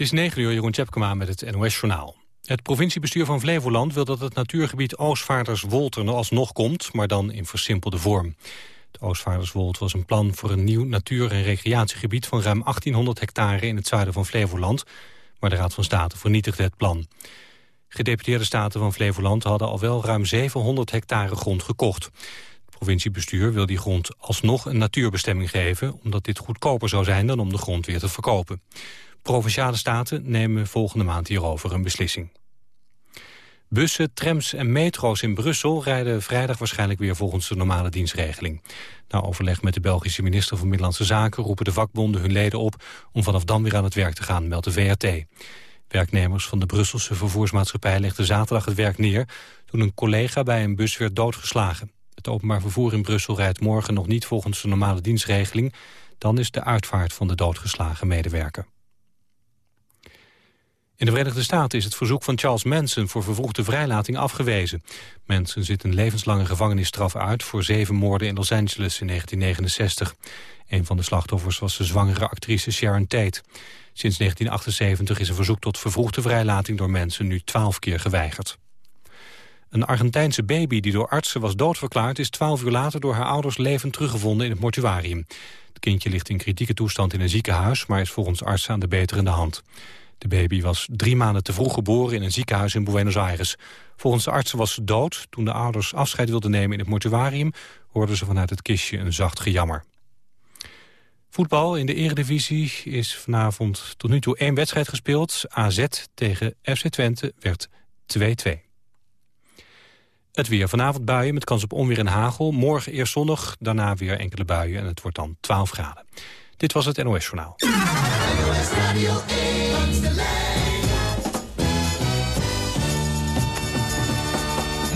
Het is 9 uur, Jeroen Tjepkema met het NOS-journaal. Het provinciebestuur van Flevoland wil dat het natuurgebied Oostvaarderswold er alsnog komt, maar dan in versimpelde vorm. Het Oostvaarderswold was een plan voor een nieuw natuur- en recreatiegebied van ruim 1800 hectare in het zuiden van Flevoland, maar de Raad van State vernietigde het plan. Gedeputeerde staten van Flevoland hadden al wel ruim 700 hectare grond gekocht. Het provinciebestuur wil die grond alsnog een natuurbestemming geven... omdat dit goedkoper zou zijn dan om de grond weer te verkopen. Provinciale staten nemen volgende maand hierover een beslissing. Bussen, trams en metro's in Brussel rijden vrijdag waarschijnlijk weer volgens de normale dienstregeling. Na overleg met de Belgische minister van Middellandse Zaken roepen de vakbonden hun leden op om vanaf dan weer aan het werk te gaan, meldt de VRT. Werknemers van de Brusselse vervoersmaatschappij legden zaterdag het werk neer toen een collega bij een bus werd doodgeslagen. Het openbaar vervoer in Brussel rijdt morgen nog niet volgens de normale dienstregeling. Dan is de uitvaart van de doodgeslagen medewerker. In de Verenigde Staten is het verzoek van Charles Manson voor vervroegde vrijlating afgewezen. Manson zit een levenslange gevangenisstraf uit voor zeven moorden in Los Angeles in 1969. Een van de slachtoffers was de zwangere actrice Sharon Tate. Sinds 1978 is een verzoek tot vervroegde vrijlating door mensen nu twaalf keer geweigerd. Een Argentijnse baby die door artsen was doodverklaard... is twaalf uur later door haar ouders levend teruggevonden in het mortuarium. Het kindje ligt in kritieke toestand in een ziekenhuis... maar is volgens artsen aan de beterende hand. De baby was drie maanden te vroeg geboren in een ziekenhuis in Buenos Aires. Volgens de artsen was ze dood. Toen de ouders afscheid wilden nemen in het mortuarium... hoorden ze vanuit het kistje een zacht gejammer. Voetbal in de eredivisie is vanavond tot nu toe één wedstrijd gespeeld. AZ tegen FC Twente werd 2-2. Het weer vanavond buien met kans op onweer en hagel. Morgen eerst zonnig, daarna weer enkele buien en het wordt dan 12 graden. Dit was het NOS Journaal.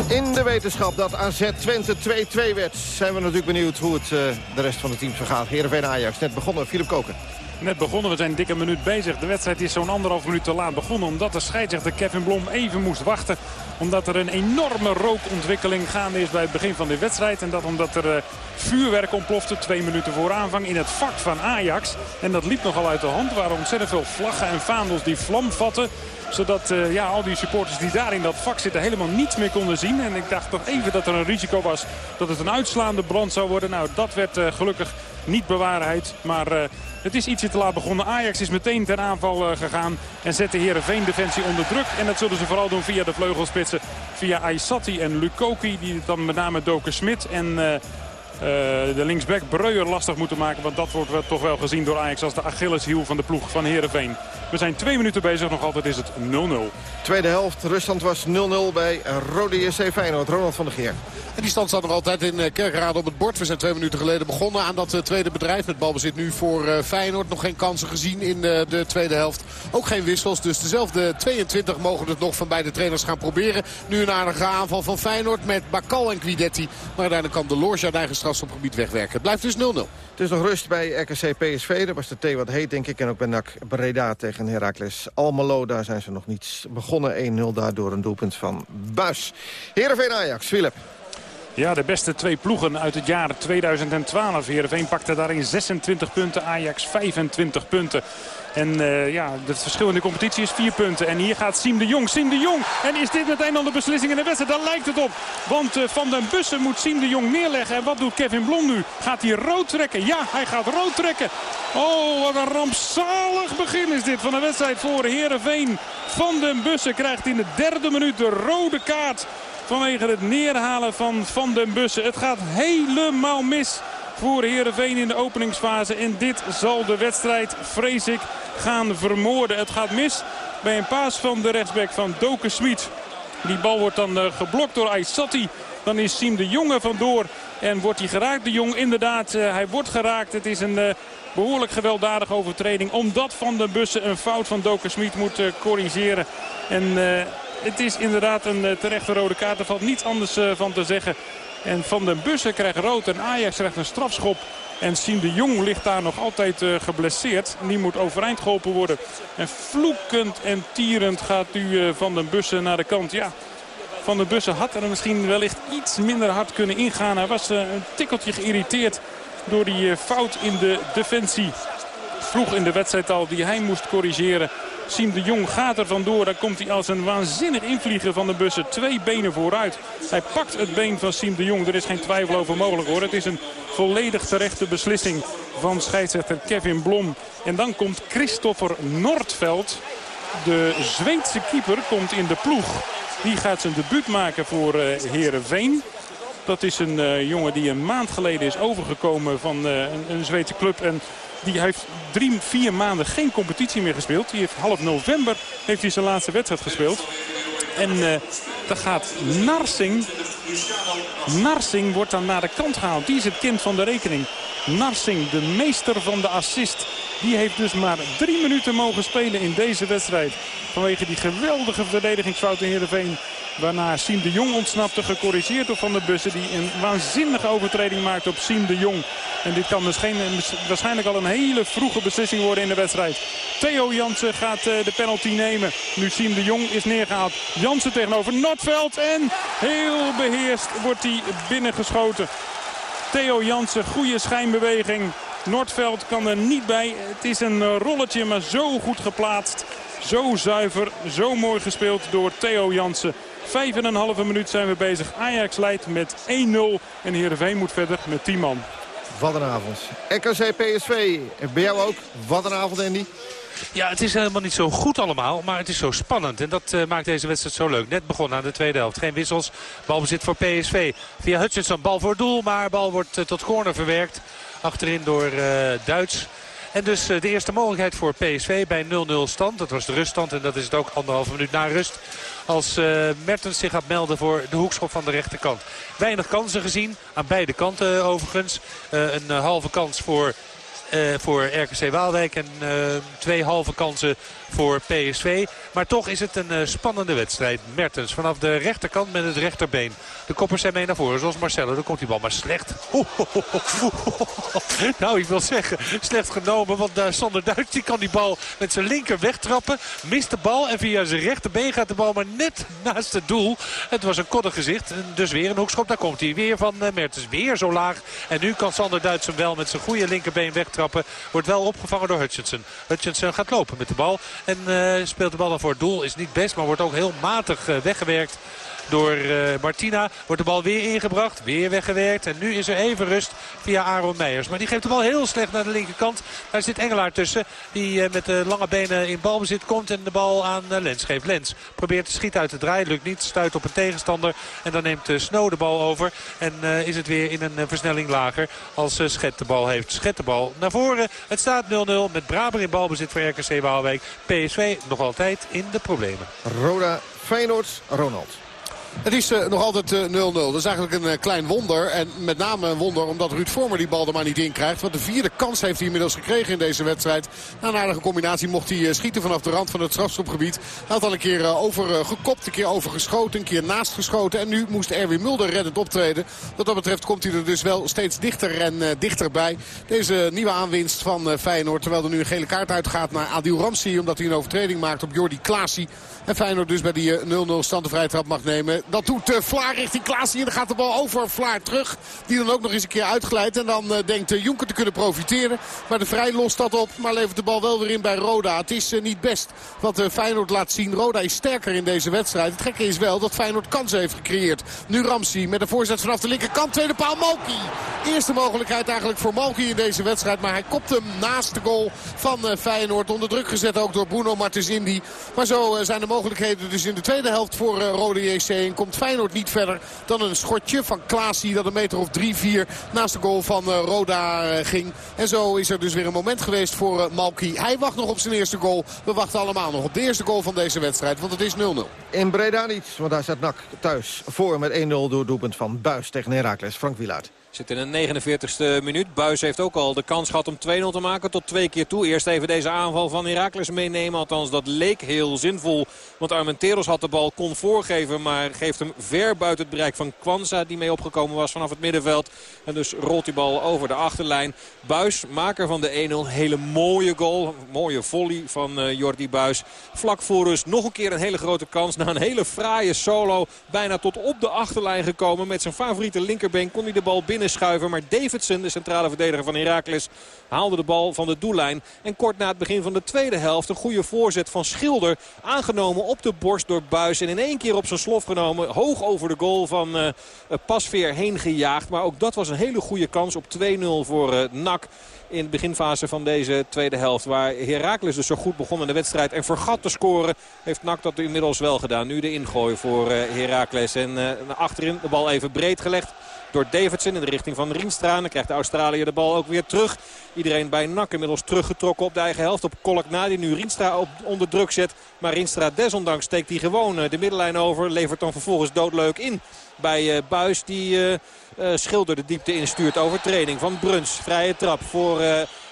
In de wetenschap dat AZ Twente 2-2 werd... zijn we natuurlijk benieuwd hoe het uh, de rest van de teams vergaat. Heerenveen Ajax, net begonnen. Philip Koken. Net begonnen, we zijn dikke minuut bezig. De wedstrijd is zo'n anderhalf minuut te laat begonnen... omdat de scheidsrechter Kevin Blom even moest wachten. Omdat er een enorme rookontwikkeling gaande is bij het begin van de wedstrijd. En dat omdat er uh, vuurwerk ontplofte twee minuten voor aanvang in het vak van Ajax. En dat liep nogal uit de hand. Er waren ontzettend veel vlaggen en vaandels die vlam vatten zodat uh, ja, al die supporters die daar in dat vak zitten helemaal niets meer konden zien. En ik dacht toch even dat er een risico was dat het een uitslaande brand zou worden. Nou, dat werd uh, gelukkig niet bewaarheid. Maar het is ietsje te laat begonnen. Ajax is meteen ten aanval gegaan en zette Heerenveen defensie onder druk. En dat zullen ze vooral doen via de vleugelspitsen. Via Aysati en Lukoki, die dan met name Doken Smit en... Uh, de linksback Breuer lastig moeten maken. Want dat wordt toch wel gezien door Ajax als de Achilleshiel van de ploeg van Heerenveen. We zijn twee minuten bezig, nog altijd is het 0-0. Tweede helft, ruststand was 0-0 bij Rode JC Feyenoord. Ronald van der Geer. En die stand staat nog altijd in eh, Kerkrade op het bord. We zijn twee minuten geleden begonnen aan dat eh, tweede bedrijf. Met balbezit nu voor Feyenoord. Nog geen kansen gezien in de tweede helft. Ook geen wissels. Dus dezelfde 22 mogen het nog van beide trainers gaan proberen. Nu een aardige aanval van Feyenoord met Bakal en Quidetti. Maar uiteindelijk kan de Loge uit eigen strafschopgebied wegwerken. Het blijft dus 0-0. Het is nog rust bij RKC PSV. Daar was de thee wat heet, denk ik. En ook bij NAC Breda tegen Heracles Almelo. Daar zijn ze nog niet begonnen. 1-0 daardoor een doelpunt van Buis. Heerenveen Ajax, Philip. Ja, de beste twee ploegen uit het jaar 2012. Heerenveen pakte daarin 26 punten, Ajax 25 punten. En uh, ja, het verschil in de competitie is vier punten. En hier gaat Siem de Jong. Siem de Jong. En is dit meteen dan de beslissing in de wedstrijd? Daar lijkt het op. Want uh, Van den Bussen moet Siem de Jong neerleggen. En wat doet Kevin Blom nu? Gaat hij rood trekken? Ja, hij gaat rood trekken. Oh, wat een rampzalig begin is dit van de wedstrijd voor Herenveen. Van den Bussen krijgt in de derde minuut de rode kaart. Vanwege het neerhalen van Van den Bussen. Het gaat helemaal mis voor Heerenveen in de openingsfase. En dit zal de wedstrijd, vrees ik, gaan vermoorden. Het gaat mis bij een paas van de rechtsback van Doken Smit. Die bal wordt dan uh, geblokt door Aysati. Dan is Siem de Jonge vandoor. En wordt hij geraakt, de Jong inderdaad. Uh, hij wordt geraakt. Het is een uh, behoorlijk gewelddadige overtreding. Omdat Van den Bussen een fout van Doken Smit moet corrigeren. En het is inderdaad een terechte rode kaart. Er valt niets anders van te zeggen. En Van den Bussen krijgt rood en Ajax krijgt een strafschop. En Siem de Jong ligt daar nog altijd uh, geblesseerd. Die moet overeind geholpen worden. En vloekend en tierend gaat u Van den Bussen naar de kant. Ja, Van den Bussen had er misschien wellicht iets minder hard kunnen ingaan. Hij was een tikkeltje geïrriteerd door die fout in de defensie. Vroeg in de wedstrijd al die hij moest corrigeren. Siem de Jong gaat er vandoor. Dan komt hij als een waanzinnig invliegen van de bussen. Twee benen vooruit. Hij pakt het been van Siem de Jong. Er is geen twijfel over mogelijk hoor. Het is een volledig terechte beslissing van scheidsrechter Kevin Blom. En dan komt Christopher Noordveld. De Zweedse keeper komt in de ploeg. Die gaat zijn debuut maken voor uh, Heerenveen. Dat is een uh, jongen die een maand geleden is overgekomen van uh, een, een Zweedse club. En die heeft drie, vier maanden geen competitie meer gespeeld. Die heeft half november heeft hij zijn laatste wedstrijd gespeeld. En uh, dan gaat Narsing. Narsing wordt dan naar de kant gehaald. Die is het kind van de rekening. Narsing, de meester van de assist. Die heeft dus maar drie minuten mogen spelen in deze wedstrijd. Vanwege die geweldige verdedigingsfout in Heerenveen. Waarna Siem de Jong ontsnapte, gecorrigeerd door Van der Bussen. Die een waanzinnige overtreding maakt op Siem de Jong. En dit kan misschien, waarschijnlijk al een hele vroege beslissing worden in de wedstrijd. Theo Jansen gaat de penalty nemen. Nu Siem de Jong is neergehaald. Jansen tegenover Noordveld. En heel beheerst wordt hij binnengeschoten. Theo Jansen, goede schijnbeweging. Noordveld kan er niet bij. Het is een rolletje, maar zo goed geplaatst. Zo zuiver, zo mooi gespeeld door Theo Jansen. Vijf en een halve minuut zijn we bezig. Ajax leidt met 1-0 en Heerenveen moet verder met 10 man. Wat een avond. RKC PSV. Bij jou ook. Wat een avond, Andy. Ja, het is helemaal niet zo goed allemaal, maar het is zo spannend. En dat uh, maakt deze wedstrijd zo leuk. Net begonnen aan de tweede helft. Geen wissels. Balbezit voor PSV. Via Hutchinson bal voor doel, maar bal wordt uh, tot corner verwerkt. Achterin door uh, Duits. En dus de eerste mogelijkheid voor PSV bij 0-0 stand. Dat was de ruststand en dat is het ook anderhalve minuut na rust. Als uh, Mertens zich gaat melden voor de hoekschop van de rechterkant. Weinig kansen gezien. Aan beide kanten overigens. Uh, een halve kans voor... Uh, voor RKC Waalwijk en uh, twee halve kansen voor PSV. Maar toch is het een uh, spannende wedstrijd. Mertens vanaf de rechterkant met het rechterbeen. De koppers zijn mee naar voren, zoals Marcelo. Dan komt die bal maar slecht. nou, ik wil zeggen, slecht genomen. Want uh, Sander Duits die kan die bal met zijn linker wegtrappen. Mist de bal en via zijn rechterbeen gaat de bal maar net naast het doel. Het was een koddig gezicht. Dus weer een hoekschop. Daar komt hij weer van Mertens. Weer zo laag. En nu kan Sander Duits hem wel met zijn goede linkerbeen wegtrappen. Wordt wel opgevangen door Hutchinson. Hutchinson gaat lopen met de bal. En uh, speelt de bal dan voor het doel. Is niet best, maar wordt ook heel matig uh, weggewerkt door uh, Martina. Wordt de bal weer ingebracht. Weer weggewerkt. En nu is er even rust via Aaron Meijers. Maar die geeft de bal heel slecht naar de linkerkant. Daar zit Engelaar tussen. Die met de lange benen in balbezit komt. En de bal aan Lens geeft. Lens probeert te schieten uit de draai. Lukt niet. Stuit op een tegenstander. En dan neemt Snow de bal over. En is het weer in een versnelling lager. Als Schet de bal heeft. Schet de bal naar Het staat 0-0 met Braber in balbezit voor RKC Waalwijk. PSV nog altijd in de problemen. Roda Feyenoord, Ronald. Het is uh, nog altijd 0-0. Uh, dat is eigenlijk een uh, klein wonder. En met name een wonder omdat Ruud Vormer die bal er maar niet in krijgt. Want de vierde kans heeft hij inmiddels gekregen in deze wedstrijd. Na een aardige combinatie mocht hij schieten vanaf de rand van het strafschopgebied. Hij had al een keer overgekopt, een keer overgeschoten, een keer naast geschoten. En nu moest Erwin Mulder reddend optreden. Wat dat betreft komt hij er dus wel steeds dichter en dichterbij. Deze nieuwe aanwinst van Feyenoord. Terwijl er nu een gele kaart uitgaat naar Adil Ramsi. Omdat hij een overtreding maakt op Jordi Klaasie. En Feyenoord dus bij die 0-0 stand trap mag nemen. Dat doet uh, Vlaar richting Klaasie. En dan gaat de bal over Vlaar terug. Die dan ook nog eens een keer uitglijdt. En dan uh, denkt uh, Jonker te kunnen profiteren. Maar de Vrij lost dat op. Maar levert de bal wel weer in bij Roda. Het is niet best wat Feyenoord laat zien. Roda is sterker in deze wedstrijd. Het gekke is wel dat Feyenoord kansen heeft gecreëerd. Nu Ramsey met een voorzet vanaf de linkerkant. Tweede paal Malki. Eerste mogelijkheid eigenlijk voor Malki in deze wedstrijd. Maar hij kopt hem naast de goal van Feyenoord. Onder druk gezet ook door Bruno Martens Indy. Maar zo zijn de mogelijkheden dus in de tweede helft voor Rode JC. En komt Feyenoord niet verder dan een schotje van Klaasie. Dat een meter of 3-4 naast de goal van uh, Roda uh, ging. En zo is er dus weer een moment geweest voor uh, Malki. Hij wacht nog op zijn eerste goal. We wachten allemaal nog op de eerste goal van deze wedstrijd. Want het is 0-0. In Breda niet, want daar staat NAC thuis voor met 1-0 door doelpunt van Buis tegen Heracles. Frank Wielaert. Zit in de 49ste minuut. Buis heeft ook al de kans gehad om 2-0 te maken. Tot twee keer toe. Eerst even deze aanval van Heracles meenemen. Althans, dat leek heel zinvol. Want Armenteros had de bal, kon voorgeven. Maar geeft hem ver buiten het bereik van Kwanza. Die mee opgekomen was vanaf het middenveld. En dus rolt die bal over de achterlijn. Buis, maker van de 1-0. Hele mooie goal. Mooie volley van uh, Jordi Buis. Vlak voor rust nog een keer een hele grote kans. Na een hele fraaie solo. Bijna tot op de achterlijn gekomen. Met zijn favoriete linkerbeen kon hij de bal binnen binnen schuiven. Maar Davidson, de centrale verdediger van Heracles, haalde de bal van de doellijn. En kort na het begin van de tweede helft een goede voorzet van Schilder. Aangenomen op de borst door Buis. En in één keer op zijn slof genomen. Hoog over de goal van uh, Pasveer heen gejaagd. Maar ook dat was een hele goede kans op 2-0 voor uh, NAC in de beginfase van deze tweede helft. Waar Heracles dus zo goed begon in de wedstrijd en vergat te scoren. Heeft NAC dat inmiddels wel gedaan. Nu de ingooi voor Heracles. En achterin de bal even breed gelegd door Davidson in de richting van Rienstra. Dan krijgt de Australiër de bal ook weer terug. Iedereen bij NAC inmiddels teruggetrokken op de eigen helft. Op Kolk na die nu Rienstra op, onder druk zet. Maar Rienstra desondanks steekt hij gewoon de middenlijn over. Levert dan vervolgens doodleuk in bij uh, Buis. Die uh, Schilder de diepte instuurt. Overtreding van Bruns. Vrije trap voor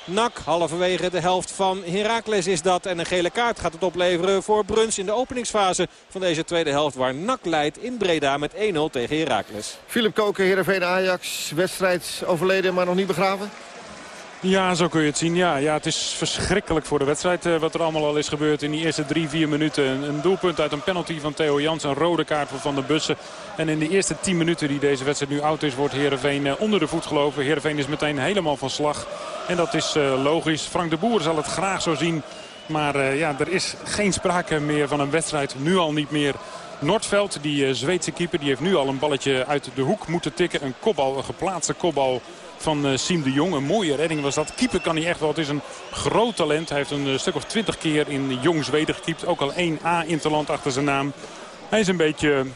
Nak. Halverwege de helft van Heracles is dat. En een gele kaart gaat het opleveren voor Bruns in de openingsfase van deze tweede helft. Waar Nak leidt in Breda met 1-0 tegen Heracles. Philip Koken, Heerenveen Ajax. Wedstrijd overleden maar nog niet begraven? Ja, zo kun je het zien. Ja, ja, het is verschrikkelijk voor de wedstrijd uh, wat er allemaal al is gebeurd in die eerste drie, vier minuten. Een, doelpunt uit een penalty van Theo Jans, een rode kaart voor Van der Bussen. En in de eerste tien minuten die deze wedstrijd nu oud is, wordt Heerenveen uh, onder de voet gelopen. Heerenveen is meteen helemaal van slag. En dat is uh, logisch. Frank de Boer zal het graag zo zien. Maar ja, er is geen sprake meer van een wedstrijd. Nu al niet meer. Noordveld, die Zweedse keeper, die heeft nu al een balletje uit de hoek moeten tikken. Een kopbal, een geplaatste kopbal van uh, Siem de Jong. Een mooie redding was dat. Keeper kan hij echt wel. Het is een groot talent. Hij heeft een uh, stuk of twintig keer in Jong Zweden gekiept. Ook al 1A interland achter zijn naam. Hij is een beetje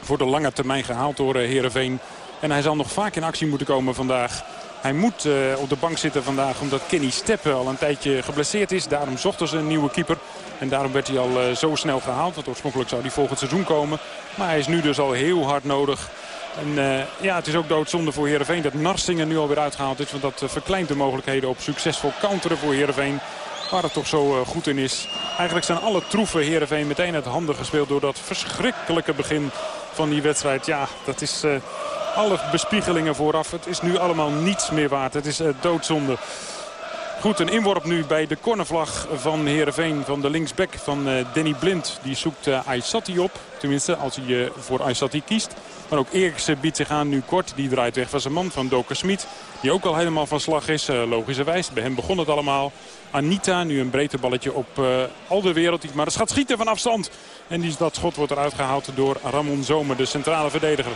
voor de lange termijn gehaald door Heerenveen. En hij zal nog vaak in actie moeten komen vandaag. Hij moet op de bank zitten vandaag omdat Kenny Steppen al een tijdje geblesseerd is. Daarom zochten ze een nieuwe keeper. En daarom werd hij al zo snel gehaald. Want oorspronkelijk zou hij volgend seizoen komen. Maar hij is nu dus al heel hard nodig. En uh, ja, het is ook doodzonde voor Heerenveen dat Narsingen nu alweer uitgehaald is. Want dat uh, verkleint de mogelijkheden op succesvol counteren voor Heerenveen. Waar het toch zo uh, goed in is. Eigenlijk zijn alle troeven Heerenveen meteen uit handen gespeeld door dat verschrikkelijke begin van die wedstrijd. Ja, dat is alle bespiegelingen vooraf. Het is nu allemaal niets meer waard. Het is doodzonde. Goed, een inworp nu bij de cornervlag van Heerenveen. Van de linksback van Danny Blind. Die zoekt uh, Aysati op. Tenminste, als hij voor Aysati kiest. Maar ook Eriksen biedt zich aan nu kort. Die draait weg van zijn man van Doker Smit. Die ook al helemaal van slag is, logischerwijs. Bij hem begon het allemaal. Anita, nu een breedte balletje op al de wereld. Maar het gaat schieten van afstand. En die, dat schot wordt eruit gehaald door Ramon Zomer, de centrale verdediger.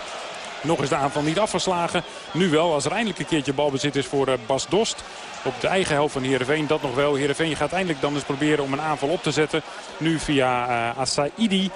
Nog is de aanval niet afgeslagen. Nu wel, als er eindelijk een keertje balbezit is voor Bas Dost op de eigen helft van Heerenveen. Dat nog wel. Heerenveen gaat eindelijk dan eens proberen om een aanval op te zetten. Nu via uh, Asaidi.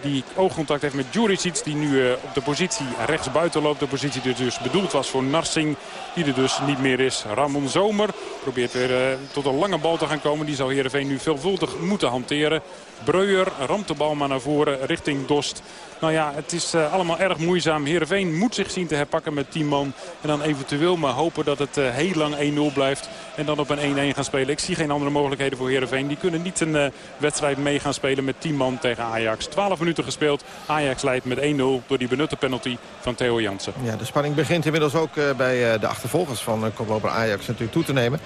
Die oogcontact heeft met Juricic. Die nu uh, op de positie rechts buiten loopt. De positie die dus bedoeld was voor Narsing. Die er dus niet meer is. Ramon Zomer probeert weer uh, tot een lange bal te gaan komen. Die zou Heerenveen nu veelvuldig moeten hanteren. Breuer ramt de bal maar naar voren richting Dost. Nou ja, het is uh, allemaal erg moeizaam. Heerenveen moet zich zien te herpakken met 10 man. En dan eventueel maar hopen dat het uh, heel lang 1-0 blijft. En dan op een 1-1 gaan spelen. Ik zie geen andere mogelijkheden voor Heerenveen. Die kunnen niet een uh, wedstrijd mee gaan spelen met 10 man tegen Ajax. 12 minuten gespeeld. Ajax leidt met 1-0 door die benutte penalty van Theo Jansen. Ja, de spanning begint inmiddels ook bij de achtervolgers van koploper Ajax natuurlijk toe te nemen.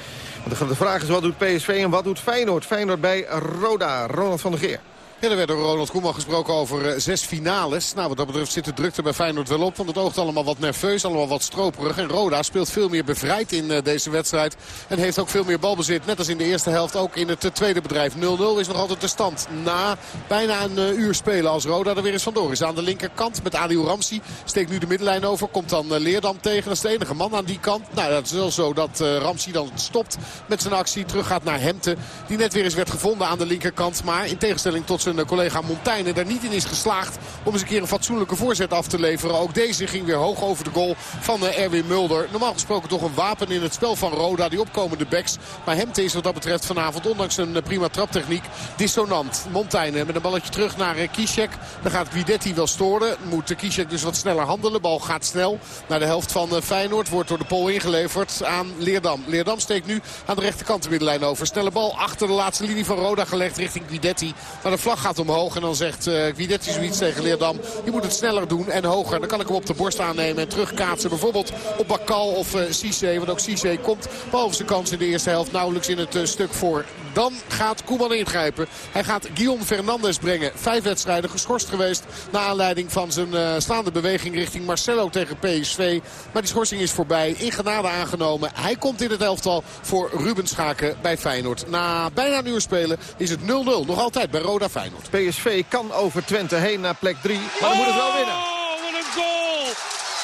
Want de vraag is wat doet PSV en wat doet Feyenoord? Feyenoord bij Roda. Ronald van der here. Ja, er werd door Ronald Koeman gesproken over uh, zes finales. Nou, wat dat betreft zit de drukte bij Feyenoord wel op. Want het oogt allemaal wat nerveus, allemaal wat stroperig. En Roda speelt veel meer bevrijd in uh, deze wedstrijd. En heeft ook veel meer balbezit. Net als in de eerste helft ook in het uh, tweede bedrijf. 0-0 is nog altijd de stand. Na bijna een uur spelen als Roda er weer eens vandoor is. Aan de linkerkant met Adil Ramsi. Steekt nu de middenlijn over. Komt dan Leerdam tegen. Dat is de enige man aan die kant. Nou, dat is wel zo dat Ramsi dan stopt met zijn actie. Terug gaat naar Hemte. Die net weer eens werd gevonden aan de linkerkant. Maar in tegenstelling tot zijn zijn collega Montaigne er niet in is geslaagd om eens een keer een fatsoenlijke voorzet af te leveren. Ook deze ging weer hoog over de goal van Erwin Mulder. Normaal gesproken toch een wapen in het spel van Roda, die opkomende backs. Maar Hemte is wat dat betreft vanavond, ondanks een prima traptechniek, dissonant. Montaigne met een balletje terug naar Kishek. Dan gaat Guidetti wel storen. Moet Kishek dus wat sneller handelen. Bal gaat snel naar de helft van Feyenoord. Wordt door de Pol ingeleverd aan Leerdam. Leerdam steekt nu aan de rechterkant de middenlijn over. Snelle bal achter de laatste linie van Roda gelegd richting Guidetti. Maar de vlag gaat omhoog. En dan zegt uh, zoiets tegen Leerdam. Je moet het sneller doen en hoger. Dan kan ik hem op de borst aannemen en terugkaatsen. Bijvoorbeeld op Bakal of uh, Cisse. Want ook Cisse komt behalve zijn kans in de eerste helft nauwelijks in het uh, stuk voor. Dan gaat Koeman ingrijpen. Hij gaat Guillaume Fernandes brengen. Vijf wedstrijden geschorst geweest. Na aanleiding van zijn slaande beweging richting Marcelo tegen PSV. Maar die schorsing is voorbij. In genade aangenomen. Hij komt in het elftal voor Ruben Schaken bij Feyenoord. Na bijna een uur spelen is het 0-0. Nog altijd bij Roda Feyenoord. PSV kan over Twente heen naar plek 3. Maar dan moet het wel winnen. Oh, wat een goal!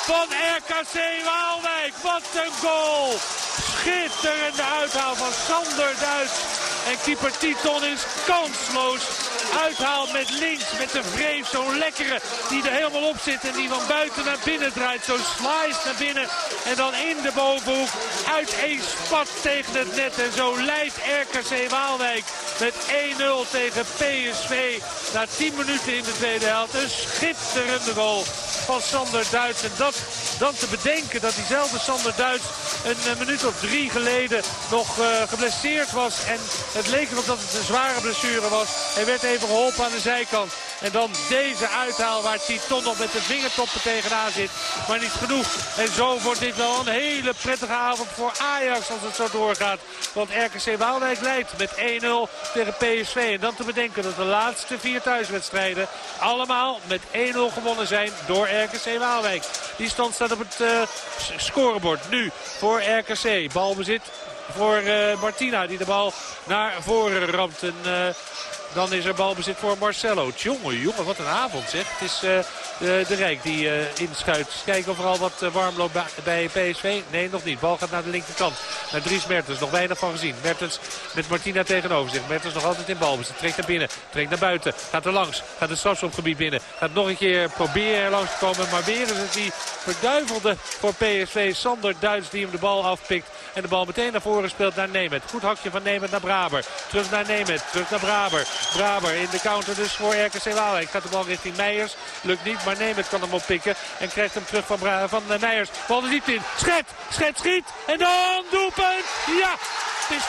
Van RKC Waalwijk. Wat een goal! Schitterende uithaal van Sander Duits. En keeper Titon is kansloos. Uithaal met links, met de vreef, zo'n lekkere die er helemaal op zit. En die van buiten naar binnen draait. Zo slice naar binnen. En dan in de bovenhoek. Uit één spat tegen het net. En zo leidt RKC Waalwijk met 1-0 tegen PSV. Na 10 minuten in de tweede helft. Een schitterende goal van Sander Duits. En dat dan te bedenken dat diezelfde Sander Duits een minuut of drie geleden nog uh, geblesseerd was. En het leek erop dat het een zware blessure was. Hij werd even geholpen aan de zijkant. En dan deze uithaal waar Titon nog met de vingertoppen tegenaan zit. Maar niet genoeg. En zo wordt dit wel een hele prettige avond voor Ajax als het zo doorgaat. Want RKC Waalwijk leidt met 1-0 tegen PSV. En dan te bedenken dat de laatste vier thuiswedstrijden allemaal met 1-0 gewonnen zijn door RKC Waalwijk. Die stand staat op het uh, scorebord nu voor RKC. Balbezit voor uh, Martina die de bal naar voren ramt. En, uh, dan is er balbezit voor Marcelo. Tjonge, jongen, wat een avond zeg. Het is uh, de, de Rijk die uh, inschuift. Kijken of er al wat uh, warm loopt bij, bij PSV. Nee, nog niet. Bal gaat naar de linkerkant. Naar Dries Mertens. Nog weinig van gezien. Mertens met Martina tegenover zich. Mertens nog altijd in balbezit. Trekt naar binnen. Trekt naar buiten. Gaat er langs. Gaat het strafschopgebied binnen. Gaat nog een keer proberen er langs te komen. Maar weer is het die verduivelde voor PSV. Sander Duits die hem de bal afpikt. En de bal meteen naar voren speelt naar Nemet. Goed hakje van Nemet naar Braber. Terug naar Nemet. Terug naar Braber. Braber in de counter dus voor RKC Waalwijk. Gaat de bal richting Meijers. Lukt niet, maar Nemet kan hem oppikken. En krijgt hem terug van, van uh, Meijers. Bal er diep in. Schet, Schet schiet. En dan doelpunt. Ja, het is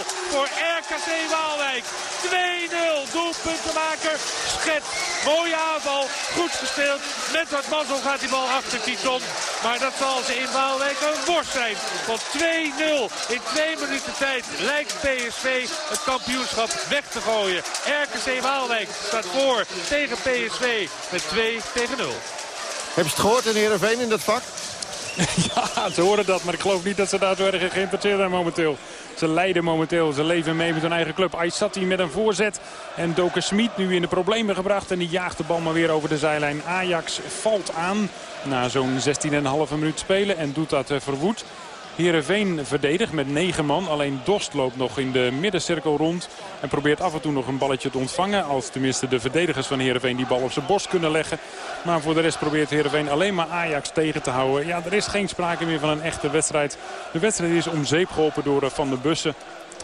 2-0 voor RKC Waalwijk. 2-0 doelpuntenmaker. Schet. Mooie aanval. Goed gespeeld. Met wat mazzel gaat die bal achter Titon. Maar dat zal ze in Waalwijk een worst zijn. Want 2-0 in twee minuten tijd lijkt PSV het kampioenschap weg te gooien. RKC Waalwijk staat voor tegen PSV met 2 tegen 0. Heb je het gehoord in Heerenveen in dat vak? Ja, ze horen dat, maar ik geloof niet dat ze daar zo erg geïnteresseerd zijn momenteel. Ze leiden momenteel, ze leven mee met hun eigen club. Aysati met een voorzet en Doken Smit nu in de problemen gebracht. En die jaagt de bal maar weer over de zijlijn. Ajax valt aan na zo'n 16,5 minuut spelen en doet dat verwoed. Heerenveen verdedigt met 9 man. Alleen Dost loopt nog in de middencirkel rond. En probeert af en toe nog een balletje te ontvangen. Als tenminste de verdedigers van Heerenveen die bal op zijn borst kunnen leggen. Maar voor de rest probeert Heerenveen alleen maar Ajax tegen te houden. Ja, er is geen sprake meer van een echte wedstrijd. De wedstrijd is om zeep geholpen door Van de Bussen.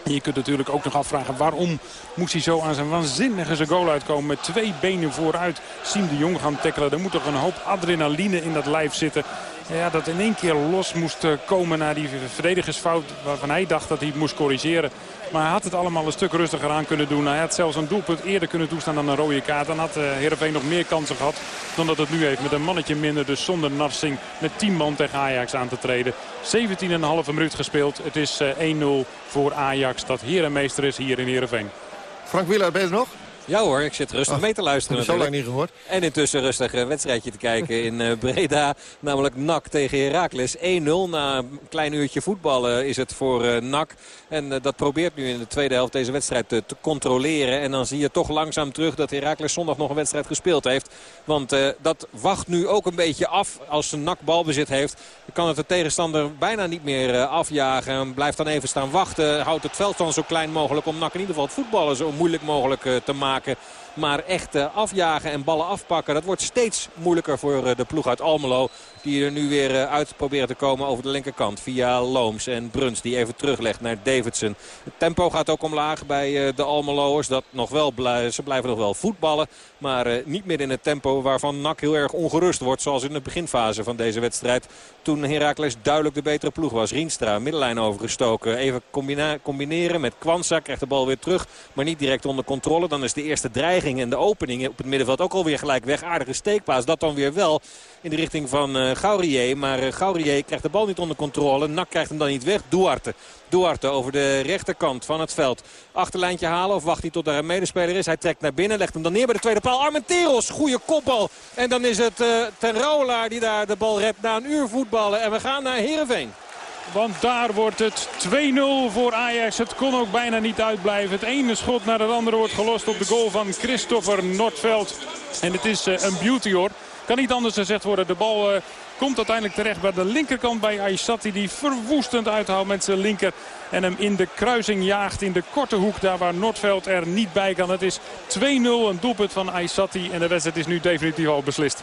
En je kunt natuurlijk ook nog afvragen waarom moest hij zo aan zijn waanzinnige zijn goal uitkomen. Met twee benen vooruit Siem de Jong gaan tackelen. Er moet toch een hoop adrenaline in dat lijf zitten. Ja, dat in één keer los moest komen naar die verdedigersfout waarvan hij dacht dat hij moest corrigeren. Maar hij had het allemaal een stuk rustiger aan kunnen doen. Hij had zelfs een doelpunt eerder kunnen toestaan dan een rode kaart. Dan had Heerenveen nog meer kansen gehad dan dat het nu heeft. Met een mannetje minder, dus zonder Narsing met 10 man tegen Ajax aan te treden. 17,5 minuut gespeeld. Het is 1-0 voor Ajax dat herenmeester is hier in Heerenveen. Frank Wieler, ben je nog? Ja hoor, ik zit rustig mee te luisteren Dat heb ik zo lang niet gehoord. En intussen rustig een wedstrijdje te kijken in uh, Breda. Namelijk NAC tegen Heracles. 1-0 na een klein uurtje voetballen is het voor uh, NAC. En uh, dat probeert nu in de tweede helft deze wedstrijd te, te, controleren. En dan zie je toch langzaam terug dat Heracles zondag nog een wedstrijd gespeeld heeft. Want dat wacht nu ook een beetje af als een NAC balbezit heeft. Dan kan het de tegenstander bijna niet meer afjagen. Blijft dan even staan wachten. Houdt het veld dan zo klein mogelijk om NAC in ieder geval het voetballen zo moeilijk mogelijk te maken. Maar echt afjagen en ballen afpakken, dat wordt steeds moeilijker voor de ploeg uit Almelo. Die er nu weer uit proberen te komen over de linkerkant. Via Looms en Bruns die even teruglegt naar Davidson. Het tempo gaat ook omlaag bij de Almeloers. Dat nog wel ze blijven nog wel voetballen. Maar niet meer in het tempo waarvan NAC heel erg ongerust wordt. Zoals in de beginfase van deze wedstrijd. Toen Heracles duidelijk de betere ploeg was. Rienstra, middenlijn overgestoken. Even combineren met Kwanza. Krijgt de bal weer terug. Maar niet direct onder controle. Dan is de eerste dreiging en de opening op het middenveld ook alweer gelijk weg. Aardige steekpaas. Dat dan weer wel in de richting van uh, Gaurier. Maar uh, Gaurier krijgt de bal niet onder controle. Nak krijgt hem dan niet weg. Duarte. Duarte over de rechterkant van het veld. Achterlijntje halen of wacht hij tot er een medespeler is. Hij trekt naar binnen, legt hem dan neer bij de tweede paal. Armenteros, goede kopbal. En dan is het uh, Ten Rouwelaar die daar de bal redt na een uur voetballen. En we gaan naar Heerenveen. Want daar wordt het 2-0 voor Ajax. Het kon ook bijna niet uitblijven. Het ene schot naar het andere wordt gelost op de goal van Christopher Noordveld. En het is een beauty hoor. Kan niet anders gezegd worden. De bal uh, komt uiteindelijk terecht bij de linkerkant bij Aysati. Die verwoestend uithoudt met zijn linker. En hem in de kruising jaagt in de korte hoek. Daar waar Noordveld er niet bij kan. Het is 2-0 een doelpunt van Aysati. En de wedstrijd is nu definitief al beslist.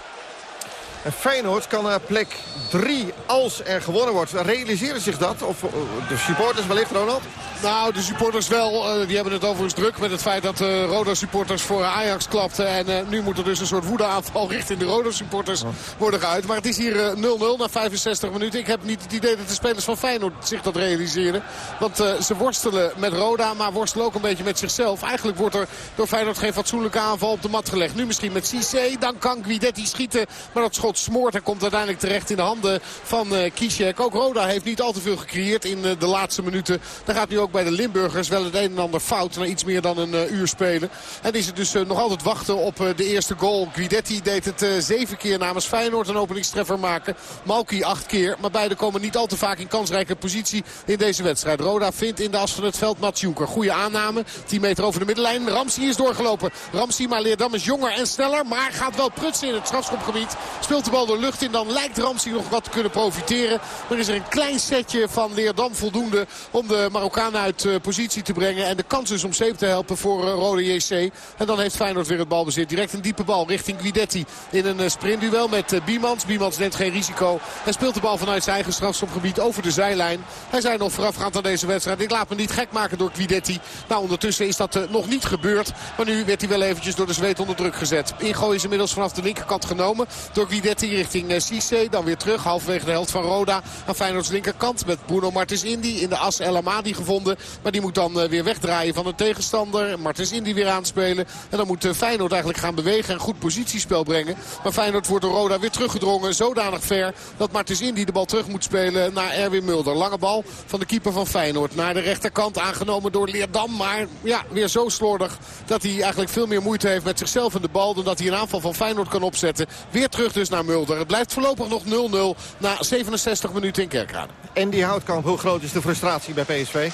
En Feyenoord kan naar plek 3 als er gewonnen wordt. Realiseren zich dat? Of eh, de supporters wellicht, Ronald? Nou, de supporters wel. Uh, die hebben het overigens druk met het feit dat uh, Roda-supporters voor Ajax klapten. En uh, nu moet er dus een soort woedeaanval richting de Roda-supporters oh. worden geuit. Maar het is hier 0-0 na 65 minuten. Ik heb niet het idee dat de spelers van Feyenoord zich dat realiseren. Want ze worstelen met Roda, maar worstelen ook een beetje met zichzelf. Eigenlijk wordt er door Feyenoord geen fatsoenlijke aanval op de mat gelegd. Nu misschien met Cissé, dan kan Guidetti schieten. Maar dat schot smoort en komt uiteindelijk terecht in de handen van uh. Ook Roda heeft niet al te veel gecreëerd in uh, de laatste minuten. Daar gaat nu ook bij de Limburgers wel het een en ander fout. Na iets meer dan een uh, uur spelen. En is het dus nog altijd wachten op de eerste goal. Guidetti deed het zeven keer namens Feyenoord een openingstreffer maken. Malki acht keer. Maar beide komen niet al te vaak in kansrijke positie in deze wedstrijd. Roda vindt in de as van het veld Mats Jonker. Goede aanname. 10 meter over de middenlijn. Ramsey is doorgelopen. Ramsey maar Leerdam is jonger en sneller. Maar gaat wel prutsen in het strafschopgebied. Speelt de bal de lucht in. Dan lijkt Ramsey nog wat te kunnen profiteren. Maar is er een klein setje van Leerdam voldoende om de Marokkaan uit uh, positie te brengen. En de kans is om safe te helpen voor uh, Rode JC. En dan heeft Feyenoord weer het balbezit. Direct een diepe bal richting Guidetti in een uh, sprintduel met Biemans. Biemans neemt geen risico. Hij speelt de bal vanuit zijn eigen strafschopgebied over de zijlijn. Hij zei nog voorafgaand aan deze wedstrijd. Ik laat me niet gek maken door Guidetti. Nou, ondertussen is dat nog niet gebeurd. Maar nu werd hij wel eventjes door de zweet onder druk gezet. Ingooi is inmiddels vanaf de linkerkant genomen door Guidetti richting uh, Cisse. Dan weer terug, halfwege de helft van Roda. Aan Feyenoords linkerkant met Bruno Martens Indy in de as El Amadi gevonden. Maar die moet dan uh, weer wegdraaien van de tegenstander. Martens Indy weer aanspelen. En dan moet uh, Feyenoord eigenlijk gaan bewegen en goed positiespel brengen. Maar Feyenoord wordt door Roda weer teruggedrongen. Zodanig ver dat Martens Indy de bal terug moet spelen naar Erwin Mulder. Lange bal van de keeper van Feyenoord. Naar de rechterkant aangenomen door Leerdam. Maar ja, weer zo slordig dat hij eigenlijk veel meer moeite heeft met zichzelf en de bal. Dan dat hij een aanval van Feyenoord kan opzetten. Weer terug dus naar Mulder. Het blijft voorlopig nog 0-0 na 67 minuten in Kerkrade. En die houtkamp, hoe groot is de frustratie bij PSV?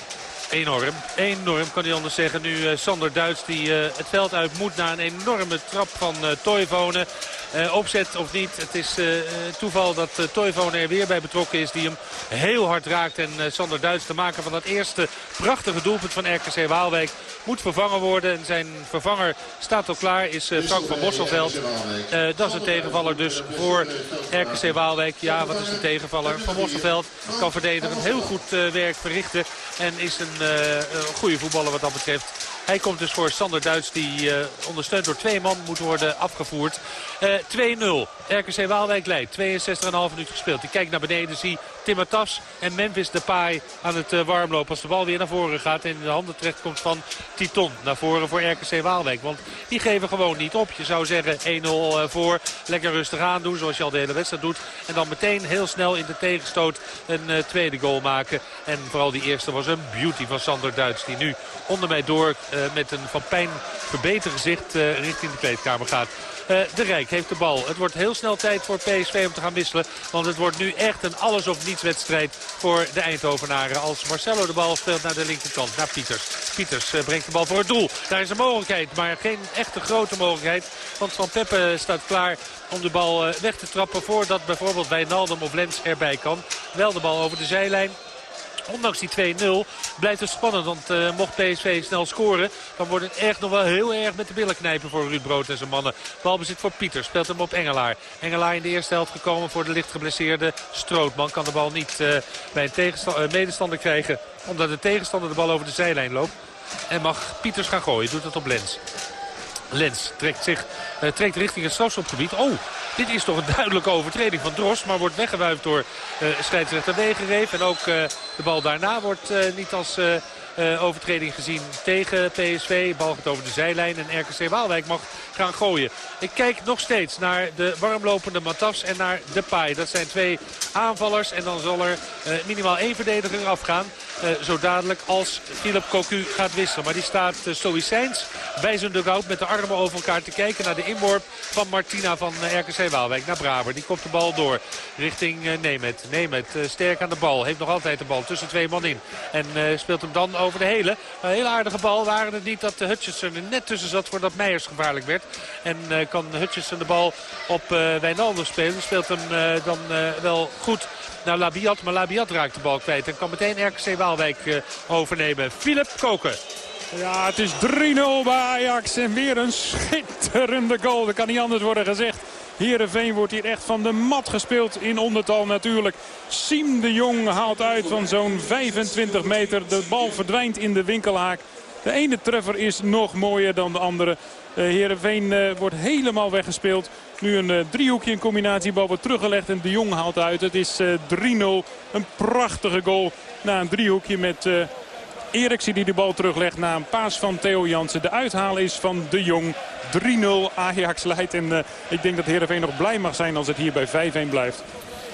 Enorm. Enorm kan hij anders zeggen. Nu uh, Sander Duits die uh, het veld uit moet na een enorme trap van uh, Toivonen. Opzet of niet. Het is toeval dat uh, er weer bij betrokken is. Die hem heel hard raakt. En Sander Duits te maken van dat eerste prachtige doelpunt van RKC Waalwijk. Moet vervangen worden. En zijn vervanger staat al klaar. Is Frank van Bosselveld. dat is een tegenvaller dus voor RKC Waalwijk. Ja, wat is een tegenvaller? Van Bosselveld kan verdedigend heel goed werk verrichten. En is een eh, goede voetballer wat dat betreft. Hij komt dus voor Sander Duits die uh, ondersteund door twee man moet worden afgevoerd. Uh, eh, 2-0. RKC Waalwijk leidt. 62,5 minuten gespeeld. Ik kijk naar beneden, zie Timotas en Memphis Depay aan het uh, warmlopen. Als de bal weer naar voren gaat en in de handen terecht komt van Titon. Naar voren voor RKC Waalwijk. Want die geven gewoon niet op. Je zou zeggen 1-0 voor. Lekker rustig aandoen zoals je al de hele wedstrijd doet. En dan meteen heel snel in de tegenstoot een tweede goal maken. En vooral die eerste was een beauty van Sander Duits. Die nu onder mij door met een van pijn verbeterd gezicht richting de kleedkamer gaat. Uh, de Rijk heeft de bal. Het wordt heel snel tijd voor PSV om te gaan wisselen. Want het wordt nu echt een alles of niets wedstrijd voor de Eindhovenaren. Als Marcelo de bal speelt naar de linkerkant, naar Pieters. Pieters uh, brengt de bal voor het doel. Daar is een mogelijkheid, maar geen echte grote mogelijkheid. Want Van Peppe staat klaar om de bal weg te trappen voordat bijvoorbeeld Wijnaldum of Lens erbij kan. Wel de bal over de zijlijn ondanks die 2-0 blijft het spannend. Want uh, mocht PSV snel scoren, dan wordt het echt nog wel heel erg met de billen knijpen voor Ruud Brood en zijn mannen. Balbezit voor Pieter, speelt hem op Engelaar. Engelaar in de eerste helft gekomen voor de licht geblesseerde Strootman. Kan de bal niet uh, bij een uh, medestander krijgen, omdat de tegenstander de bal over de zijlijn loopt. En mag Pieters gaan gooien, doet het op Lens. Lens trekt, zich, uh, trekt richting het strafschopgebied. Oh, dit is toch een duidelijke overtreding van Dros. Maar wordt weggewuifd door uh, scheidsrechter Wegereef. En ook uh, de bal daarna wordt niet als uh, overtreding gezien tegen PSV. Bal gaat over de zijlijn en RKC Waalwijk mag gaan gooien. Ik kijk nog steeds naar de warmlopende Matas en naar Depay. Dat zijn twee aanvallers en dan zal er uh, minimaal één verdediger afgaan. Uh, zo dadelijk als Philip Cocu gaat wisselen. Maar die staat stoïcijns bij zijn dugout met de armen over elkaar te kijken naar de inworp van Martina van RKC Waalwijk. Naar Braber. Die komt de bal door richting Nemet. Nemet sterk aan de bal. Heeft nog altijd de bal tussen twee man in. En speelt hem dan over de hele. Een hele aardige bal. Waren het niet dat Hutchinson er net tussen zat voordat Meijers gevaarlijk werd. En uh, kan Hutchinson de bal op uh, Wijnaldum spelen. Speelt hem uh, dan wel goed naar Labiat. Maar Labiat raakt de bal kwijt. En kan meteen RKC Waalwijk overnemen. Philip Koken. Ja, het is 3-0 bij Ajax. En weer een schitterende goal. Dat kan niet anders worden gezegd. Heerenveen wordt hier echt van de mat gespeeld in ondertal natuurlijk. Siem de Jong haalt uit van zo'n 25 meter. De bal verdwijnt in de winkelhaak. De ene treffer is nog mooier dan de andere. Uh, Heerenveen uh, wordt helemaal weggespeeld. Nu een uh, driehoekje in combinatiebal wordt teruggelegd en de Jong haalt uit. Het is 3-0. Een prachtige goal na een driehoekje met Eriksen die de bal teruglegt na een paas van Theo Jansen. De uithaal is van de Jong. 3-0 Ajax leidt. En uh, ik denk dat Heerenveen nog blij mag zijn als het hier bij 5-1 blijft.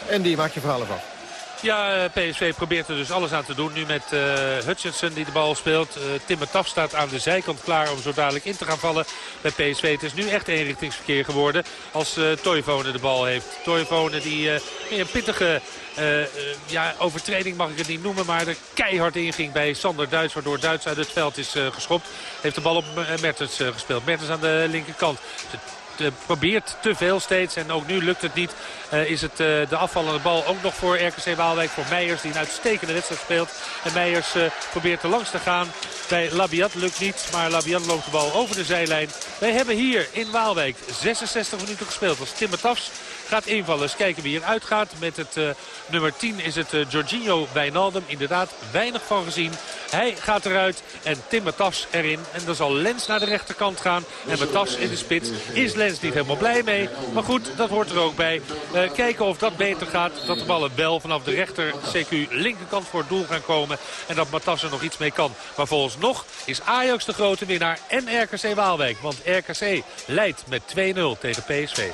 En die maakt je verhalen van. Ja, PSV probeert er dus alles aan te doen. Nu met uh, Hutchinson die de bal speelt. Uh, Timmer Taf staat aan de zijkant klaar om zo dadelijk in te gaan vallen bij PSV. Het is nu echt eenrichtingsverkeer geworden als uh, de bal heeft. Toivonen die een pittige ja, overtreding mag ik het niet noemen. Maar er keihard inging bij Sander Duits. Waardoor Duits uit het veld is geschopt. Heeft de bal op Mertens gespeeld. Mertens aan de linkerkant probeert te veel steeds. En ook nu lukt het niet. Uh, is het uh, de afvallende bal ook nog voor RKC Waalwijk. Voor Meijers die een uitstekende wedstrijd speelt. En Meijers probeert er langs te gaan. Bij Labiat lukt niet. Maar Labiat loopt de bal over de zijlijn. Wij hebben hier in Waalwijk 66 minuten gespeeld. Als Timmer Tafs gaat invallen. Eens kijken wie eruit gaat. Met het uh, nummer 10 is het uh, Jorginho Wijnaldum. Inderdaad weinig van gezien. Hij gaat eruit en Tim Matas erin. En dan zal Lens naar de rechterkant gaan. En Matas in de spits is Lens niet helemaal blij mee. Maar goed, dat hoort er ook bij. Uh, kijken of dat beter gaat. Dat de ballen wel vanaf de rechter CQ linkerkant voor het doel gaan komen. En dat Matas er nog iets mee kan. Maar volgens nog is Ajax de grote winnaar en RKC Waalwijk. Want RKC leidt met 2-0 tegen PSV.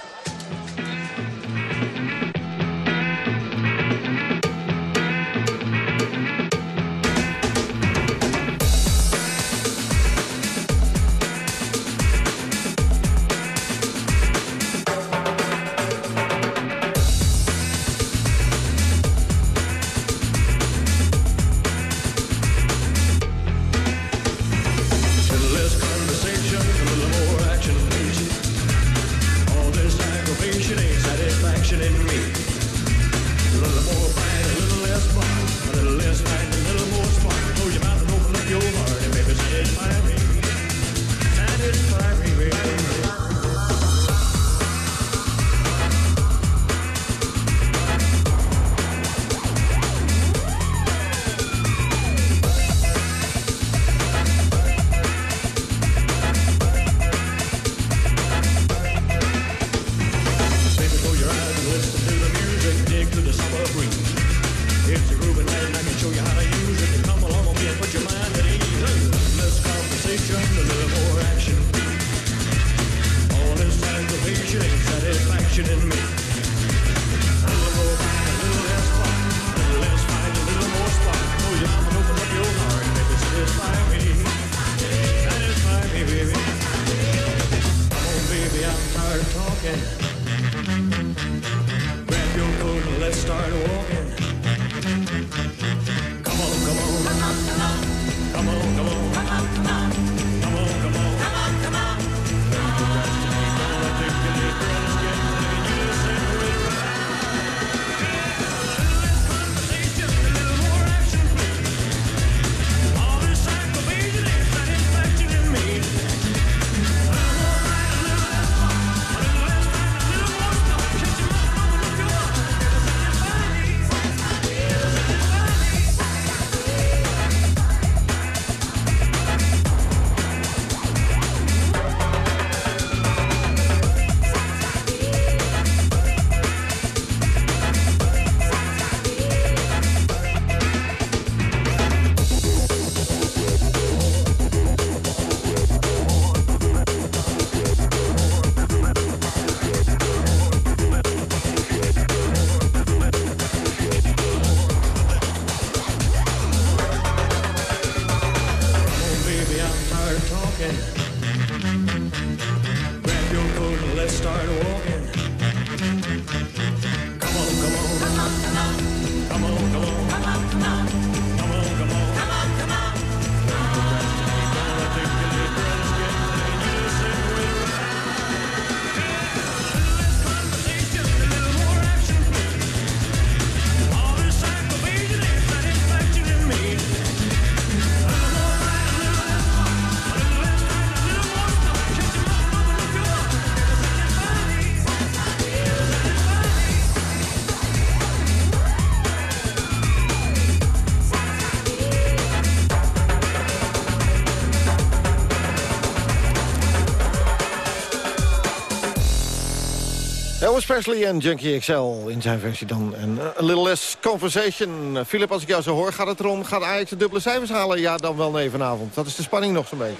Presley en Junkie XL in zijn versie dan. En uh, A Little Less Conversation. Philip, als ik jou zo hoor, gaat het erom... gaat Ajax de dubbele cijfers halen? Ja, dan wel nee vanavond. Dat is de spanning nog zo'n beetje.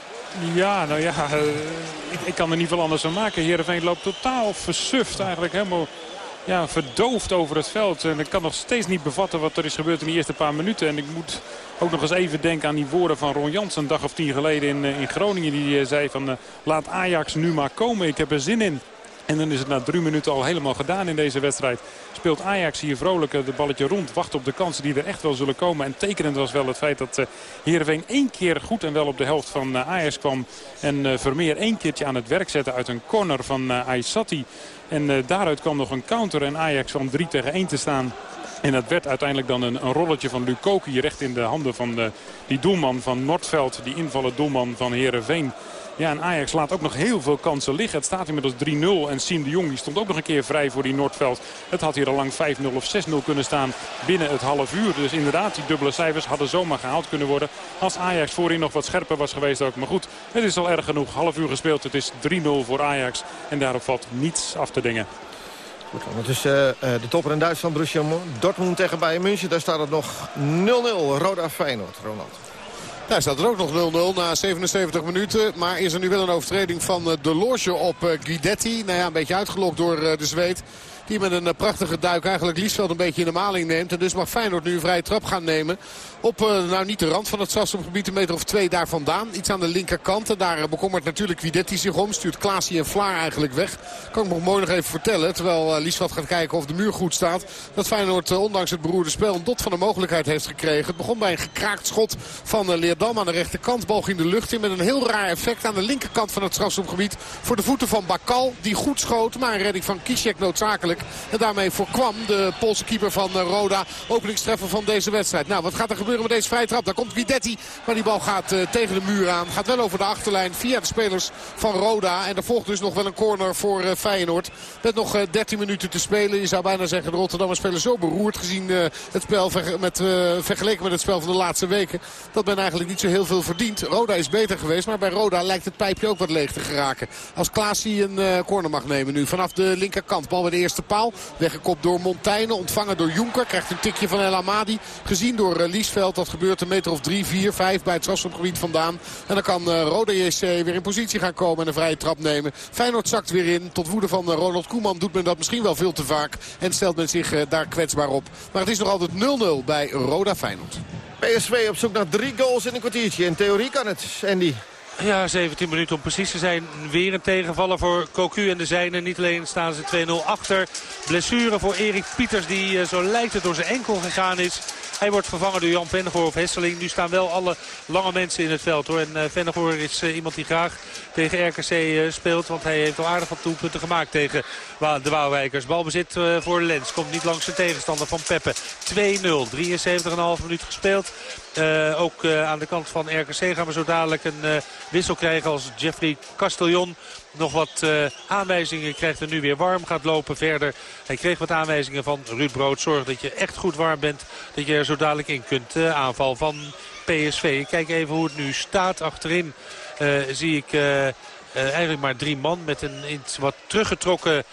Ja, nou ja, uh, ik, kan er niet veel anders van maken. Heerenveen loopt totaal versuft eigenlijk. Helemaal ja, verdoofd over het veld. En ik kan nog steeds niet bevatten wat er is gebeurd in de eerste paar minuten. En ik moet ook nog eens even denken aan die woorden van Ron Jans een dag of tien geleden in, in Groningen. Die zei van laat Ajax nu maar komen, ik heb er zin in. En dan is het na drie minuten al helemaal gedaan in deze wedstrijd. Speelt Ajax hier vrolijk de balletje rond. Wacht op de kansen die er echt wel zullen komen. En tekenend was wel het feit dat uh, Heerenveen één keer goed en wel op de helft van uh, Ajax kwam. En Vermeer één keertje aan het werk zetten uit een corner van Aysati. En daaruit kwam nog een counter en Ajax kwam 3 tegen 1 te staan. En dat werd uiteindelijk dan een, een rolletje van Lukoki recht in de handen van de, die doelman van Noordveld. Die invallen doelman van Heerenveen. Ja, en Ajax laat ook nog heel veel kansen liggen. Het staat inmiddels 3-0. En Siem de Jong die stond ook nog een keer vrij voor die Noordveld. Het had hier al lang 5-0 of 6-0 kunnen staan binnen het half uur. Dus inderdaad, die dubbele cijfers hadden zomaar gehaald kunnen worden. Als Ajax voorin nog wat scherper was geweest ook. Maar goed, het is al erg genoeg. Half uur gespeeld. Het is 3-0 voor Ajax. En daarop valt niets af te dingen. Goed, ondertussen uh, de topper in Duitsland, Borussia Dortmund tegen Bayern München. Daar staat het nog 0-0. Roda Feyenoord, Ronald. Daar staat er ook nog 0-0 na 77 minuten. Maar is er nu wel een overtreding van de loge op Guidetti. Nou ja, een beetje uitgelokt door de zweet. Die met een prachtige duik eigenlijk Liesveld een beetje in de maling neemt. En dus mag Feyenoord nu een vrije trap gaan nemen. Op, uh, nou niet de rand van het strafschopgebied, een meter of twee daar vandaan. Iets aan de linkerkant. En daar bekommert natuurlijk Wiedetti zich om. Stuurt Klaasie en Vlaar eigenlijk weg. Kan ik nog mooi nog even vertellen. Terwijl Liesveld gaat kijken of de muur goed staat. Dat Feyenoord ondanks het beroerde spel een dot van de mogelijkheid heeft gekregen. Het begon bij een gekraakt schot van Leerdam aan de rechterkant. Bal ging de lucht in met een heel raar effect aan de linkerkant van het strafschopgebied. Voor de voeten van Bakal. Die goed schoot. Maar een redding van Kisiek noodzakelijk. En daarmee voorkwam de Poolse keeper van Roda openingstreffer van deze wedstrijd. Nou, wat gaat er gebeuren? met deze vrije trap. Daar komt Guidetti. Maar die bal gaat uh, tegen de muur aan. Gaat wel over de achterlijn via de spelers van Roda. En er volgt dus nog wel een corner voor uh, Feyenoord. Met nog uh, 13 minuten te spelen. Je zou bijna zeggen de Rotterdammers spelen zo beroerd gezien het spel met, vergeleken met het spel van de laatste weken. Dat men eigenlijk niet zo heel veel verdient. Roda is beter geweest. Maar bij Roda lijkt het pijpje ook wat leeg te geraken. Als Klaasie een corner mag nemen nu. Vanaf de linkerkant. Bal bij de eerste paal. Weggekopt door Montaigne. Ontvangen door Jonker. Krijgt een tikje van El Amadi. Gezien door Liesveld. Dat gebeurt een meter of 3, 4, 5 bij het strafschopgebied vandaan. En dan kan uh, Roda JC weer in positie gaan komen en een vrije trap nemen. Feyenoord zakt weer in. Tot woede van uh, Ronald Koeman doet men dat misschien wel veel te vaak. En stelt men zich daar kwetsbaar op. Maar het is nog altijd 0-0 bij Roda Feyenoord. PSV op zoek naar drie goals in een kwartiertje. In theorie kan het, Andy. Ja, 17 minuten om precies te zijn. Weer een tegenvaller voor Cocu en de zijnen. Niet alleen staan ze 2-0 achter. Blessure voor Erik Pieters die uh, zo lijkt het door zijn enkel gegaan is. Hij wordt vervangen door Jan Vennegoor of Hesseling. Nu staan wel alle lange mensen in het veld hoor. En uh, Vennegoor is uh, iemand die graag tegen RKC speelt. Want hij heeft al aardig wat doelpunten gemaakt tegen de Wouwwijkers. Balbezit voor Lens. Komt niet langs de tegenstander van Peppe. 2-0. 73,5 minuut gespeeld. Uh, ook uh, aan de kant van RKC gaan we zo dadelijk een uh, wissel krijgen als Jeffrey Castellon nog wat aanwijzingen krijgt en nu weer warm gaat lopen verder. Hij kreeg wat aanwijzingen van Ruud Brood. Zorg dat je echt goed warm bent. Dat je er zo dadelijk in kunt. aanval van PSV. Kijk even hoe het nu staat. Achterin zie ik eigenlijk maar drie man met een iets wat teruggetrokken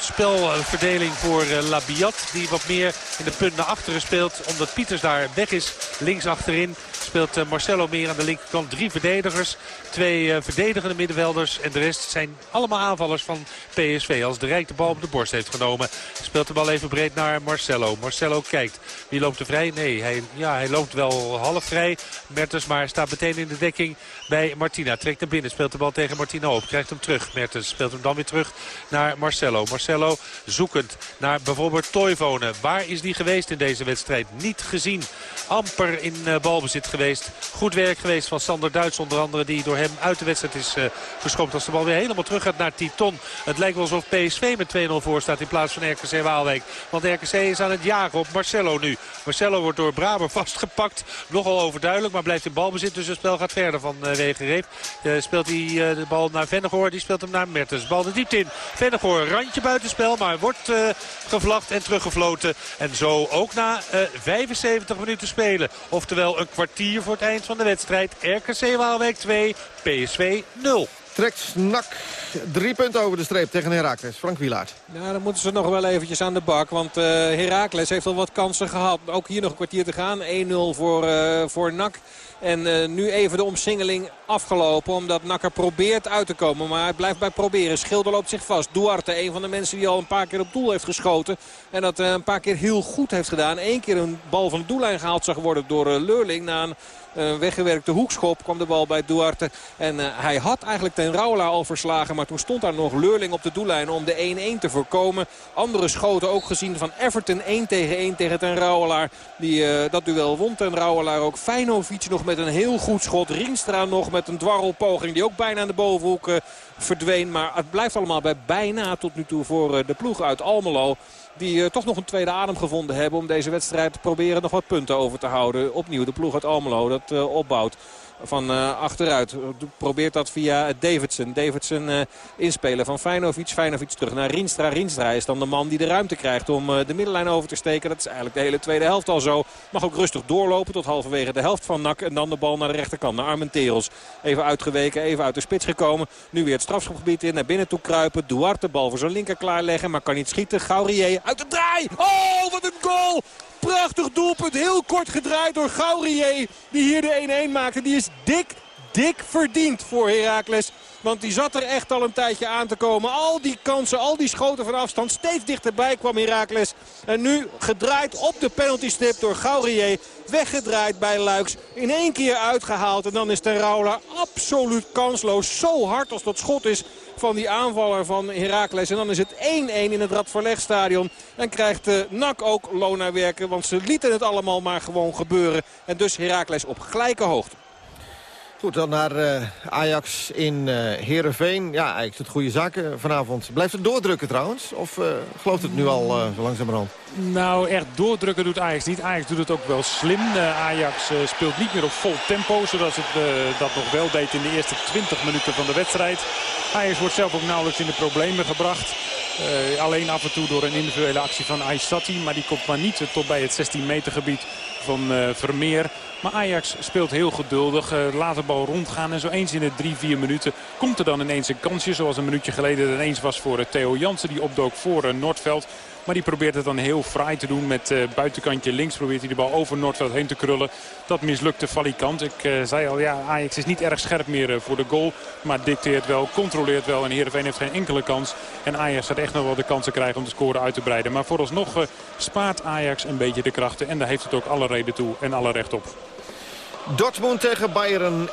spelverdeling voor uh, Labiat. Die wat meer in de punt naar achteren speelt. Omdat Pieters daar weg is. Links achterin speelt uh, Marcelo meer aan de linkerkant. Drie verdedigers. Twee uh, verdedigende middenvelders. En de rest zijn allemaal aanvallers van PSV. Als de Rijk de bal op de borst heeft genomen. Speelt de bal even breed naar Marcelo. Marcelo kijkt. Wie loopt er vrij? Nee, hij, ja, hij loopt wel half vrij. Mertens maar staat meteen in de dekking bij Martina. Trekt naar binnen. Speelt de bal tegen Martina op. Krijgt hem terug. Mertens speelt hem dan weer terug naar. Marcelo zoekend naar bijvoorbeeld Toivonen. Waar is die geweest in deze wedstrijd? Niet gezien. Amper in uh, balbezit geweest. Goed werk geweest van Sander Duits onder andere. Die door hem uit de wedstrijd is uh, geschopt. Als de bal weer helemaal terug gaat naar Titon. Het lijkt wel alsof PSV met 2-0 voor staat in plaats van RKC Waalwijk. Want RKC is aan het jagen op Marcelo nu. Marcelo wordt door Braber vastgepakt. Nogal overduidelijk, maar blijft in balbezit. Dus het spel gaat verder van uh, Wegenreep. speelt hij de bal naar Vennegoor. Die speelt hem naar Mertens. Bal de diepte in. Vennegoor, randje buitenspel. Maar wordt uh, gevlacht en teruggefloten. En zo ook na uh, 75 minuten spelen. Oftewel een kwartier voor het eind van de wedstrijd. RKC Waalwijk 2, PSV 0. Trekt NAC drie punten over de streep tegen Heracles. Frank Wielaert. Ja, dan moeten ze nog wel eventjes aan de bak. Want uh, Heracles heeft al wat kansen gehad. Ook hier nog een kwartier te gaan. 1-0 voor, uh, voor NAC. En uh, nu even de omsingeling afgelopen. Omdat Nakker probeert uit te komen. Maar hij blijft bij proberen. Schilder loopt zich vast. Duarte, een van de mensen die al een paar keer op doel heeft geschoten. En dat een paar keer heel goed heeft gedaan. Eén keer een bal van de doellijn gehaald zag worden door Leurling. Na een uh, weggewerkte hoekschop kwam de bal bij Duarte. En uh, hij had eigenlijk ten Rauwla al verslagen. Maar toen stond daar nog Leurling op de doellijn om de 1-1 te voorkomen. Andere schoten ook gezien van Everton 1 tegen 1 tegen ten Rauwelaar. Die uh, dat duel won ten Rauwelaar ook. Feinovic nog met een heel goed schot. Rienstra nog met een dwarrelpoging die ook bijna aan de bovenhoek verdween. Maar het blijft allemaal bij bijna tot nu toe voor de ploeg uit Almelo. Die uh, toch nog een tweede adem gevonden hebben om deze wedstrijd te proberen nog wat punten over te houden. Opnieuw de ploeg uit Almelo dat uh, opbouwt van uh, achteruit. Probeert dat via Davidson. Davidson uh, inspelen van Feinovic. Feinovic terug naar Rienstra. Rienstra is dan de man die de ruimte krijgt om uh, de middenlijn over te steken. Dat is eigenlijk de hele tweede helft al zo. Mag ook rustig doorlopen tot halverwege de helft van NAC. En dan de bal naar de rechterkant, naar Armenteros. Even uitgeweken, even uit de spits gekomen. Nu weer het strafschopgebied in, naar binnen toe kruipen. Duarte, bal voor zijn linker klaarleggen, maar kan niet schieten. Gaurier uit de draai. Oh, wat een goal! Prachtig doelpunt. Heel kort gedraaid door Gaurier. Die hier de 1-1 maakte. Die is dik, dik verdiend voor Heracles. Want die zat er echt al een tijdje aan te komen. Al die kansen, al die schoten van afstand. Steeds dichterbij kwam Heracles. En nu gedraaid op de penaltystip door Gaurier. Weggedraaid bij Luiks. In één keer uitgehaald. En dan is Ten Rauwla absoluut kansloos. Zo hard als dat schot is van die aanvaller van Heracles. En dan is het 1-1 in het Radverlegstadion. En krijgt de NAC ook loon naar werken. Want ze lieten het allemaal maar gewoon gebeuren. En dus Heracles op gelijke hoogte. Goed, dan naar uh, Ajax in uh, Heerenveen. Ja, eigenlijk het goede zaken vanavond. Blijft het doordrukken trouwens? Of uh, gelooft het nu al uh, langzamerhand? Nou, echt doordrukken doet Ajax niet. Ajax doet het ook wel slim. Ajax speelt niet meer op vol tempo, zodat het dat nog wel deed in de eerste 20 minuten van de wedstrijd. Ajax wordt zelf ook nauwelijks in de problemen gebracht. alleen af en toe door een individuele actie van Aysati. Maar die komt maar niet tot bij het 16 meter gebied van Vermeer. Maar Ajax speelt heel geduldig. Uh, laat de bal rondgaan. En zo eens in de drie, vier minuten komt er dan ineens een kansje. Zoals een minuutje geleden ineens was voor uh, Theo Jansen. Die opdook voor Noordveld. Maar die probeert het dan heel fraai te doen. Met uh, buitenkantje links probeert hij de bal over Noordveld heen te krullen. Dat mislukte valikant. Ik uh, zei al, ja, Ajax is niet erg scherp meer uh, voor de goal. Maar dicteert wel, controleert wel. En Heerenveen heeft geen enkele kans. En Ajax gaat echt nog wel de kansen krijgen om de score uit te breiden. Maar vooralsnog spaart Ajax een beetje de krachten. En daar heeft het ook alle reden toe en alle recht op. Dortmund tegen Bayern 1-0,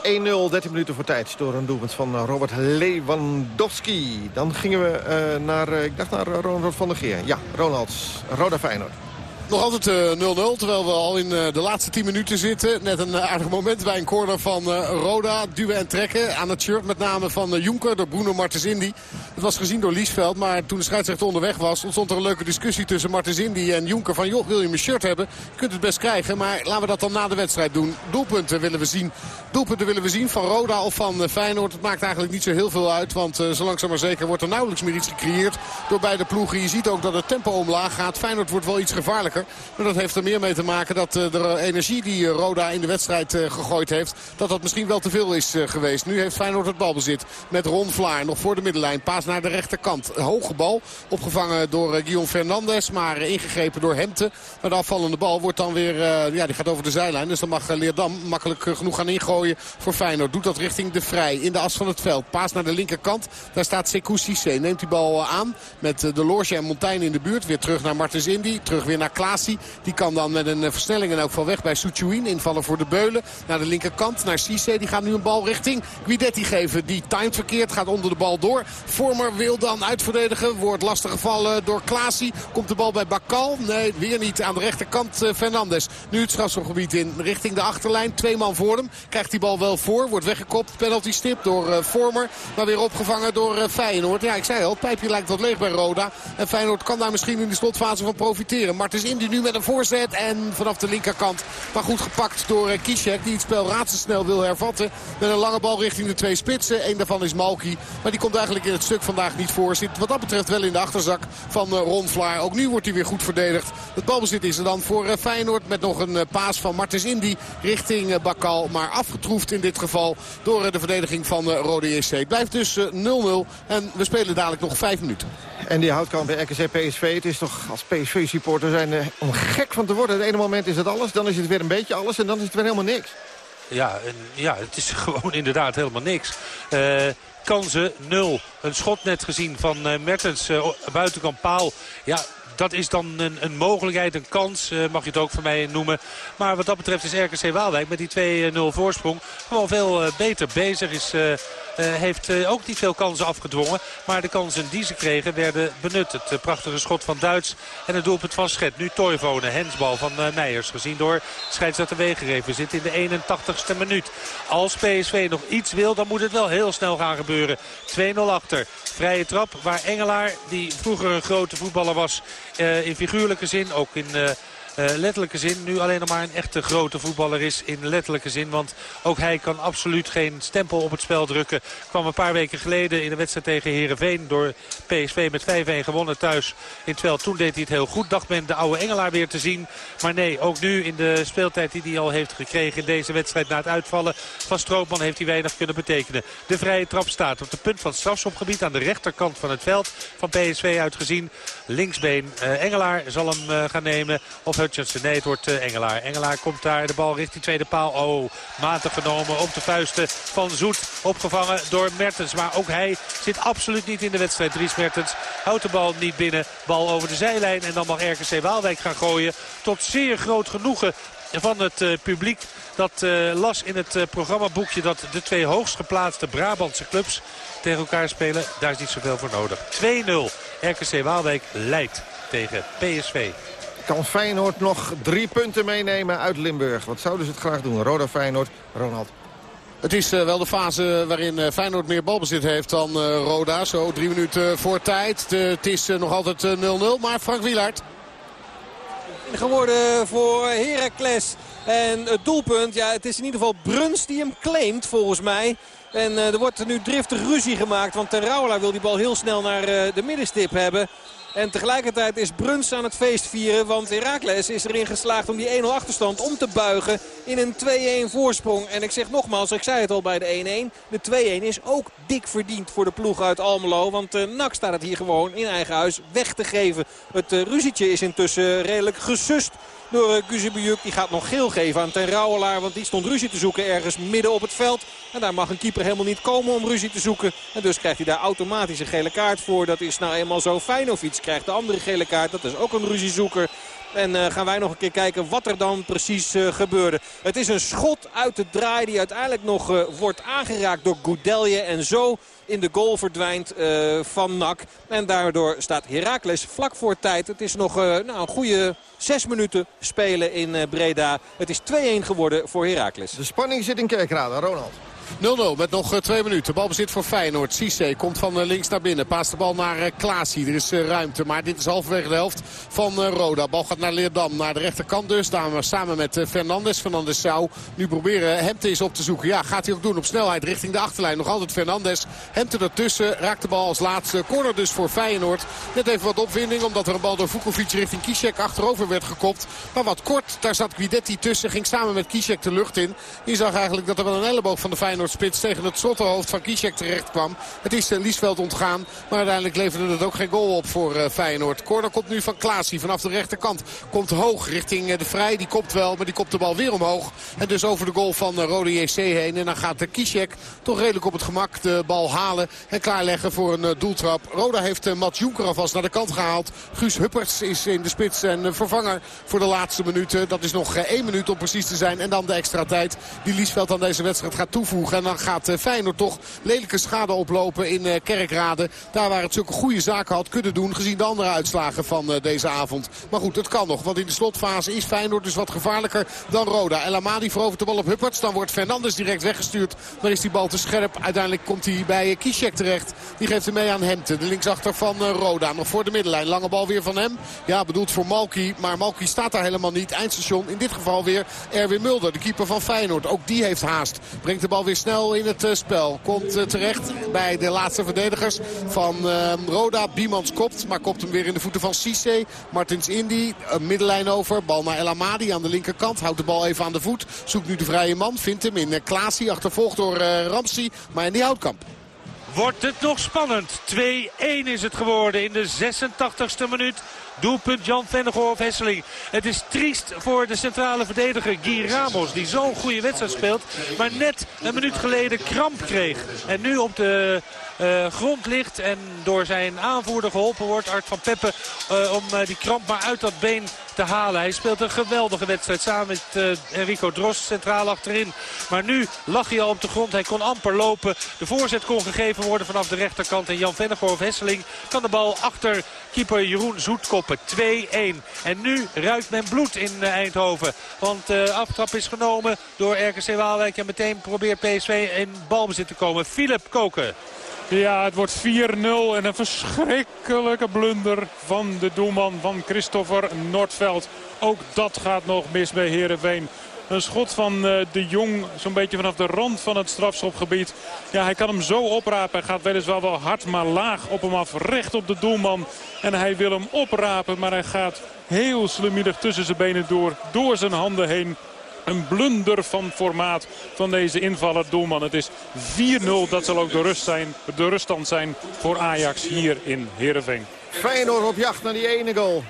13 minuten voor tijd. Door een doelpunt van Robert Lewandowski. Dan gingen we uh, naar, uh, ik dacht naar Ronald van der Geer. Ja, Ronald, Roda Feyenoord. Nog altijd 0-0, uh, terwijl we al in uh, de laatste 10 minuten zitten. Net een aardig moment bij een corner van Roda. Duwen en trekken aan het shirt met name van Jonker door Bruno Martens Indy. Het was gezien door Liesveld, maar toen de scheidsrechter onderweg was... ontstond er een leuke discussie tussen Martens Indy en Jonker. Van joh, wil je mijn shirt hebben? Je kunt het best krijgen, maar laten we dat dan na de wedstrijd doen. Doelpunten willen we zien. Doelpunten willen we zien van Roda of van Feyenoord. Het maakt eigenlijk niet zo heel veel uit, want zo langzaam maar zeker wordt er nauwelijks meer iets gecreëerd door beide ploegen. Je ziet ook dat het tempo omlaag gaat. Feyenoord wordt wel iets gevaarlijker Maar dat heeft er meer mee te maken dat eh, de energie die eh, Roda in de wedstrijd eh, gegooid heeft... dat dat misschien wel te veel is eh, geweest. Nu heeft Feyenoord het balbezit met Ron Vlaar. Nog voor de middenlijn. Paas naar de rechterkant. Hoge bal. Opgevangen door eh, Guillaume Fernandes. Maar eh, ingegrepen door Hemte. Maar de afvallende bal wordt dan weer... eh, ja, die gaat over de zijlijn. Dus dan mag eh, Leerdam makkelijk eh, genoeg gaan ingooien voor Feyenoord. Doet dat richting de Vrij. In de as van het veld. Paas naar de linkerkant. Daar staat Sekou Cissé. Neemt die bal eh, aan. Met eh, de Loge en Montaigne in de buurt. Weer terug naar Martens Indy. Terug weer naar Die kan dan met een eh, versnelling en ook van weg bij Soutchouin. Invallen voor de Beulen. Naar de linkerkant. Naar Cissé. Die gaat nu een bal richting Guidetti geven. Die timed verkeerd. Gaat onder de bal door. Vormer wil dan uitverdedigen. Wordt lastig gevallen door Klaasie. Komt de bal bij Bakal. Nee, weer niet. Aan de rechterkant eh, Fernandes. Nu het strafschopgebied in. Richting de achterlijn. Twee man voor hem. Krijgt die bal wel voor. Wordt weggekopt. Penalty stip door eh, Vormer. Maar weer opgevangen door eh, Feyenoord. Ja, ik zei al. Pijpje lijkt wat leeg bij Roda. En Feyenoord kan daar misschien in de slotfase van profiteren. Martens Indy nu met een voorzet. En vanaf de linkerkant. Maar goed gepakt door eh, Kishek. Die het spel razendsnel wil hervatten. Met een lange bal richting de twee spitsen. Eén daarvan is Malki. Maar die komt eigenlijk in het stuk vandaag niet voor. Zit wat dat betreft wel in de achterzak van eh, Ron Vlaar. Ook nu wordt hij weer goed verdedigd. Het balbezit is er dan voor eh, Feyenoord. Met nog een paas van Martens Indy richting Bakal. Maar afgetroefd in dit geval door de verdediging van Rode JC. Het blijft dus eh, 0-0. En we spelen dadelijk nog vijf minuten. En die houtkamp bij RKC PSV. Het is toch als PSV-supporter zijn eh, om gek van te worden. Het ene moment is het alles, dan is het weer een beetje alles en dan is het weer helemaal niks. Ja, en, ja, het is gewoon inderdaad helemaal niks. Eh, kansen nul. Een schot net gezien van eh, Mertens buitenkant paal. Ja, dat is dan een, een mogelijkheid, een kans, eh, mag je het ook voor mij noemen. Maar wat dat betreft is RKC Waalwijk met die 2-0 voorsprong gewoon veel eh, beter bezig. Is, eh, heeft ook niet veel kansen afgedwongen. Maar de kansen die ze kregen werden benut. Het prachtige schot van Duits en het doelpunt van Schet. Nu Toivonen, hensbal van Meijers. Gezien door scheidsrechter Wegereven. Zit in de 81ste minuut. Als PSV nog iets wil, dan moet het wel heel snel gaan gebeuren. 2-0 achter. Vrije trap waar Engelaar, die vroeger een grote voetballer was... eh, in figuurlijke zin, ook in... eh, letterlijke zin. Nu alleen nog maar een echte grote voetballer is in letterlijke zin. Want ook hij kan absoluut geen stempel op het spel drukken. Kwam een paar weken geleden in de wedstrijd tegen Herenveen door PSV met 5-1 gewonnen thuis in Twel. Toen deed hij het heel goed. Dacht men de oude Engelaar weer te zien. Maar nee, ook nu in de speeltijd die hij al heeft gekregen in deze wedstrijd na het uitvallen van Stroopman heeft hij weinig kunnen betekenen. De vrije trap staat op de punt van het strafschopgebied aan de rechterkant van het veld van PSV uitgezien. Linksbeen eh, Engelaar zal hem eh, gaan nemen. Of Hutchinson. Nee, het wordt eh, Engelaar. Engelaar komt daar de bal richting tweede paal. Oh, matig genomen op de vuisten van Zoet. Opgevangen door Mertens. Maar ook hij zit absoluut niet in de wedstrijd. Dries Mertens houdt de bal niet binnen. Bal over de zijlijn. En dan mag RKC Waalwijk gaan gooien. Tot zeer groot genoegen van het eh, publiek. Dat eh, las in het programmaboekje dat de twee hoogst geplaatste Brabantse clubs tegen elkaar spelen. Daar is niet zoveel voor nodig. 2-0. RKC Waalwijk leidt tegen PSV. Kan Feyenoord nog drie punten meenemen uit Limburg? Wat zouden ze het graag doen? Roda Feyenoord, Ronald. Het is eh, wel de fase waarin eh, Feyenoord meer balbezit heeft dan eh, Roda. Zo drie minuten voor tijd. Het is nog altijd eh, 0-0. Maar Frank Wielaert. geworden voor Heracles. En het doelpunt, ja, het is in ieder geval Bruns die hem claimt volgens mij. En eh, er wordt nu driftig ruzie gemaakt. Want Terrouwela wil die bal heel snel naar eh, de middenstip hebben. En tegelijkertijd is Bruns aan het feest vieren. Want Heracles is erin geslaagd om die 1-0 achterstand om te buigen in een 2-1 voorsprong. En ik zeg nogmaals, ik zei het al bij de 1-1. De 2-1 is ook dik verdiend voor de ploeg uit Almelo. Want uh, staat het hier gewoon in eigen huis weg te geven. Het uh, ruzietje is intussen redelijk gesust door Guzebujuk. Die gaat nog geel geven aan Ten Rouwelaar. Want die stond ruzie te zoeken ergens midden op het veld. En daar mag een keeper helemaal niet komen om ruzie te zoeken. En dus krijgt hij daar automatisch een gele kaart voor. Dat is nou eenmaal zo. Feyenoord krijgt de andere gele kaart. Dat is ook een ruziezoeker. En uh, gaan wij nog een keer kijken wat er dan precies uh, gebeurde. Het is een schot uit de draai die uiteindelijk nog uh, wordt aangeraakt door Goudelje. En zo in de goal verdwijnt van NAC. En daardoor staat Heracles vlak voor tijd. Het is nog nou, een goede zes minuten spelen in Breda. Het is 2-1 geworden voor Heracles. De spanning zit in Kerkrade, Ronald. 0-0 met nog eh, twee minuten. Balbezit voor Feyenoord. Cisse komt van eh, links naar binnen. Paast de bal naar uh, Klaasie. Er is ruimte. Maar dit is halverwege de helft van Roda. Bal gaat naar Leerdam. Naar de rechterkant dus. Daar samen met Fernandes. Fernandes zou nu proberen Hemte eens op te zoeken. Ja, gaat hij ook doen. Op snelheid richting de achterlijn. Nog altijd Fernandes. Hemte ertussen. Raakt de bal als laatste. Corner dus voor Feyenoord. Net even wat opwinding. Omdat er een bal door Vukovic richting Kishek achterover werd gekopt. Maar wat kort. Daar zat Guidetti tussen. Ging samen met Kishek de lucht in. Je zag eigenlijk dat er wel een elleboog van de Feyenoord spits tegen het slottenhoofd van Kishek terecht kwam. Het is Liesveld ontgaan. Maar uiteindelijk leverde het ook geen goal op voor uh, Feyenoord. Corner komt nu van Klaasie vanaf de rechterkant. Komt hoog richting uh, de Vrij. Die kopt wel, maar die kopt de bal weer omhoog. En dus over de goal van Rode JC heen. En dan gaat de Kishek toch redelijk op het gemak de bal halen. En klaarleggen voor een doeltrap. Roda heeft Mats Jonker alvast naar de kant gehaald. Guus Hupperts is in de spits en vervanger voor de laatste minuten. Dat is nog één minuut om precies te zijn. En dan de extra tijd die Liesveld aan deze wedstrijd gaat toevoegen. En dan gaat eh, Feyenoord toch lelijke schade oplopen in eh, Kerkrade. Daar waar het zulke goede zaken had kunnen doen gezien de andere uitslagen van eh, deze avond. Maar goed, het kan nog. Want in de slotfase is Feyenoord dus wat gevaarlijker dan Roda. El Amadi verovert de bal op Hupperts. Dan wordt Fernandes direct weggestuurd. Maar is die bal te scherp. Uiteindelijk komt hij bij Kishek terecht. Die geeft hem mee aan Hemte. De linksachter van Roda. Nog voor de middenlijn. Lange bal weer van hem. Ja, bedoeld voor Malky. Maar Malky staat daar helemaal niet. Eindstation in dit geval weer Erwin Mulder. De keeper van Feyenoord. Ook die heeft haast. Brengt de bal weer snel in het spel. Komt eh, terecht bij de laatste verdedigers van ehm, Roda. Biemans kopt, maar kopt hem weer in de voeten van Cisse. Martins Indy, een middenlijn over. Bal naar El Amadi aan de linkerkant. Houdt de bal even aan de voet. Zoekt nu de vrije man. Vindt hem in eh, Klaasie. Achtervolgd door Ramsey. Maar in die houtkamp. Wordt het nog spannend. 2-1 is het geworden in de 86e minuut. Doelpunt Jan Vennegoor Hesseling. Het is triest voor de centrale verdediger Guy Ramos. Die zo'n goede wedstrijd speelt. Maar net een minuut geleden kramp kreeg. En nu op de uh, grond ligt. En door zijn aanvoerder geholpen wordt, Art van Peppe, uh, om uh, die kramp maar uit dat been te halen. Hij speelt een geweldige wedstrijd samen met Enrico Drost centraal achterin. Maar nu lag hij al op de grond. Hij kon amper lopen. De voorzet kon gegeven worden vanaf de rechterkant. En Jan Vennegoor Hesseling kan de bal achter keeper Jeroen Zoetkoppen. 2-1. En nu ruikt men bloed in Eindhoven. Want de aftrap is genomen door RKC Waalwijk. En meteen probeert PSV in balbezit te komen. Philip Koken. Ja, het wordt 4-0 en een verschrikkelijke blunder van de doelman van Christopher Noordveld. Ook dat gaat nog mis bij Heerenveen. Een schot van uh, de Jong, zo'n beetje vanaf de rand van het strafschopgebied. Ja, hij kan hem zo oprapen. Hij gaat weliswaar wel hard, maar laag op hem af. Recht op de doelman. En hij wil hem oprapen, maar hij gaat heel slimmiedig tussen zijn benen door. Door zijn handen heen. Een blunder van formaat van deze invaller doelman. Het is 4-0. Dat zal ook de, rust zijn, de ruststand zijn voor Ajax hier in Heerenveen. Feyenoord op jacht naar die ene goal.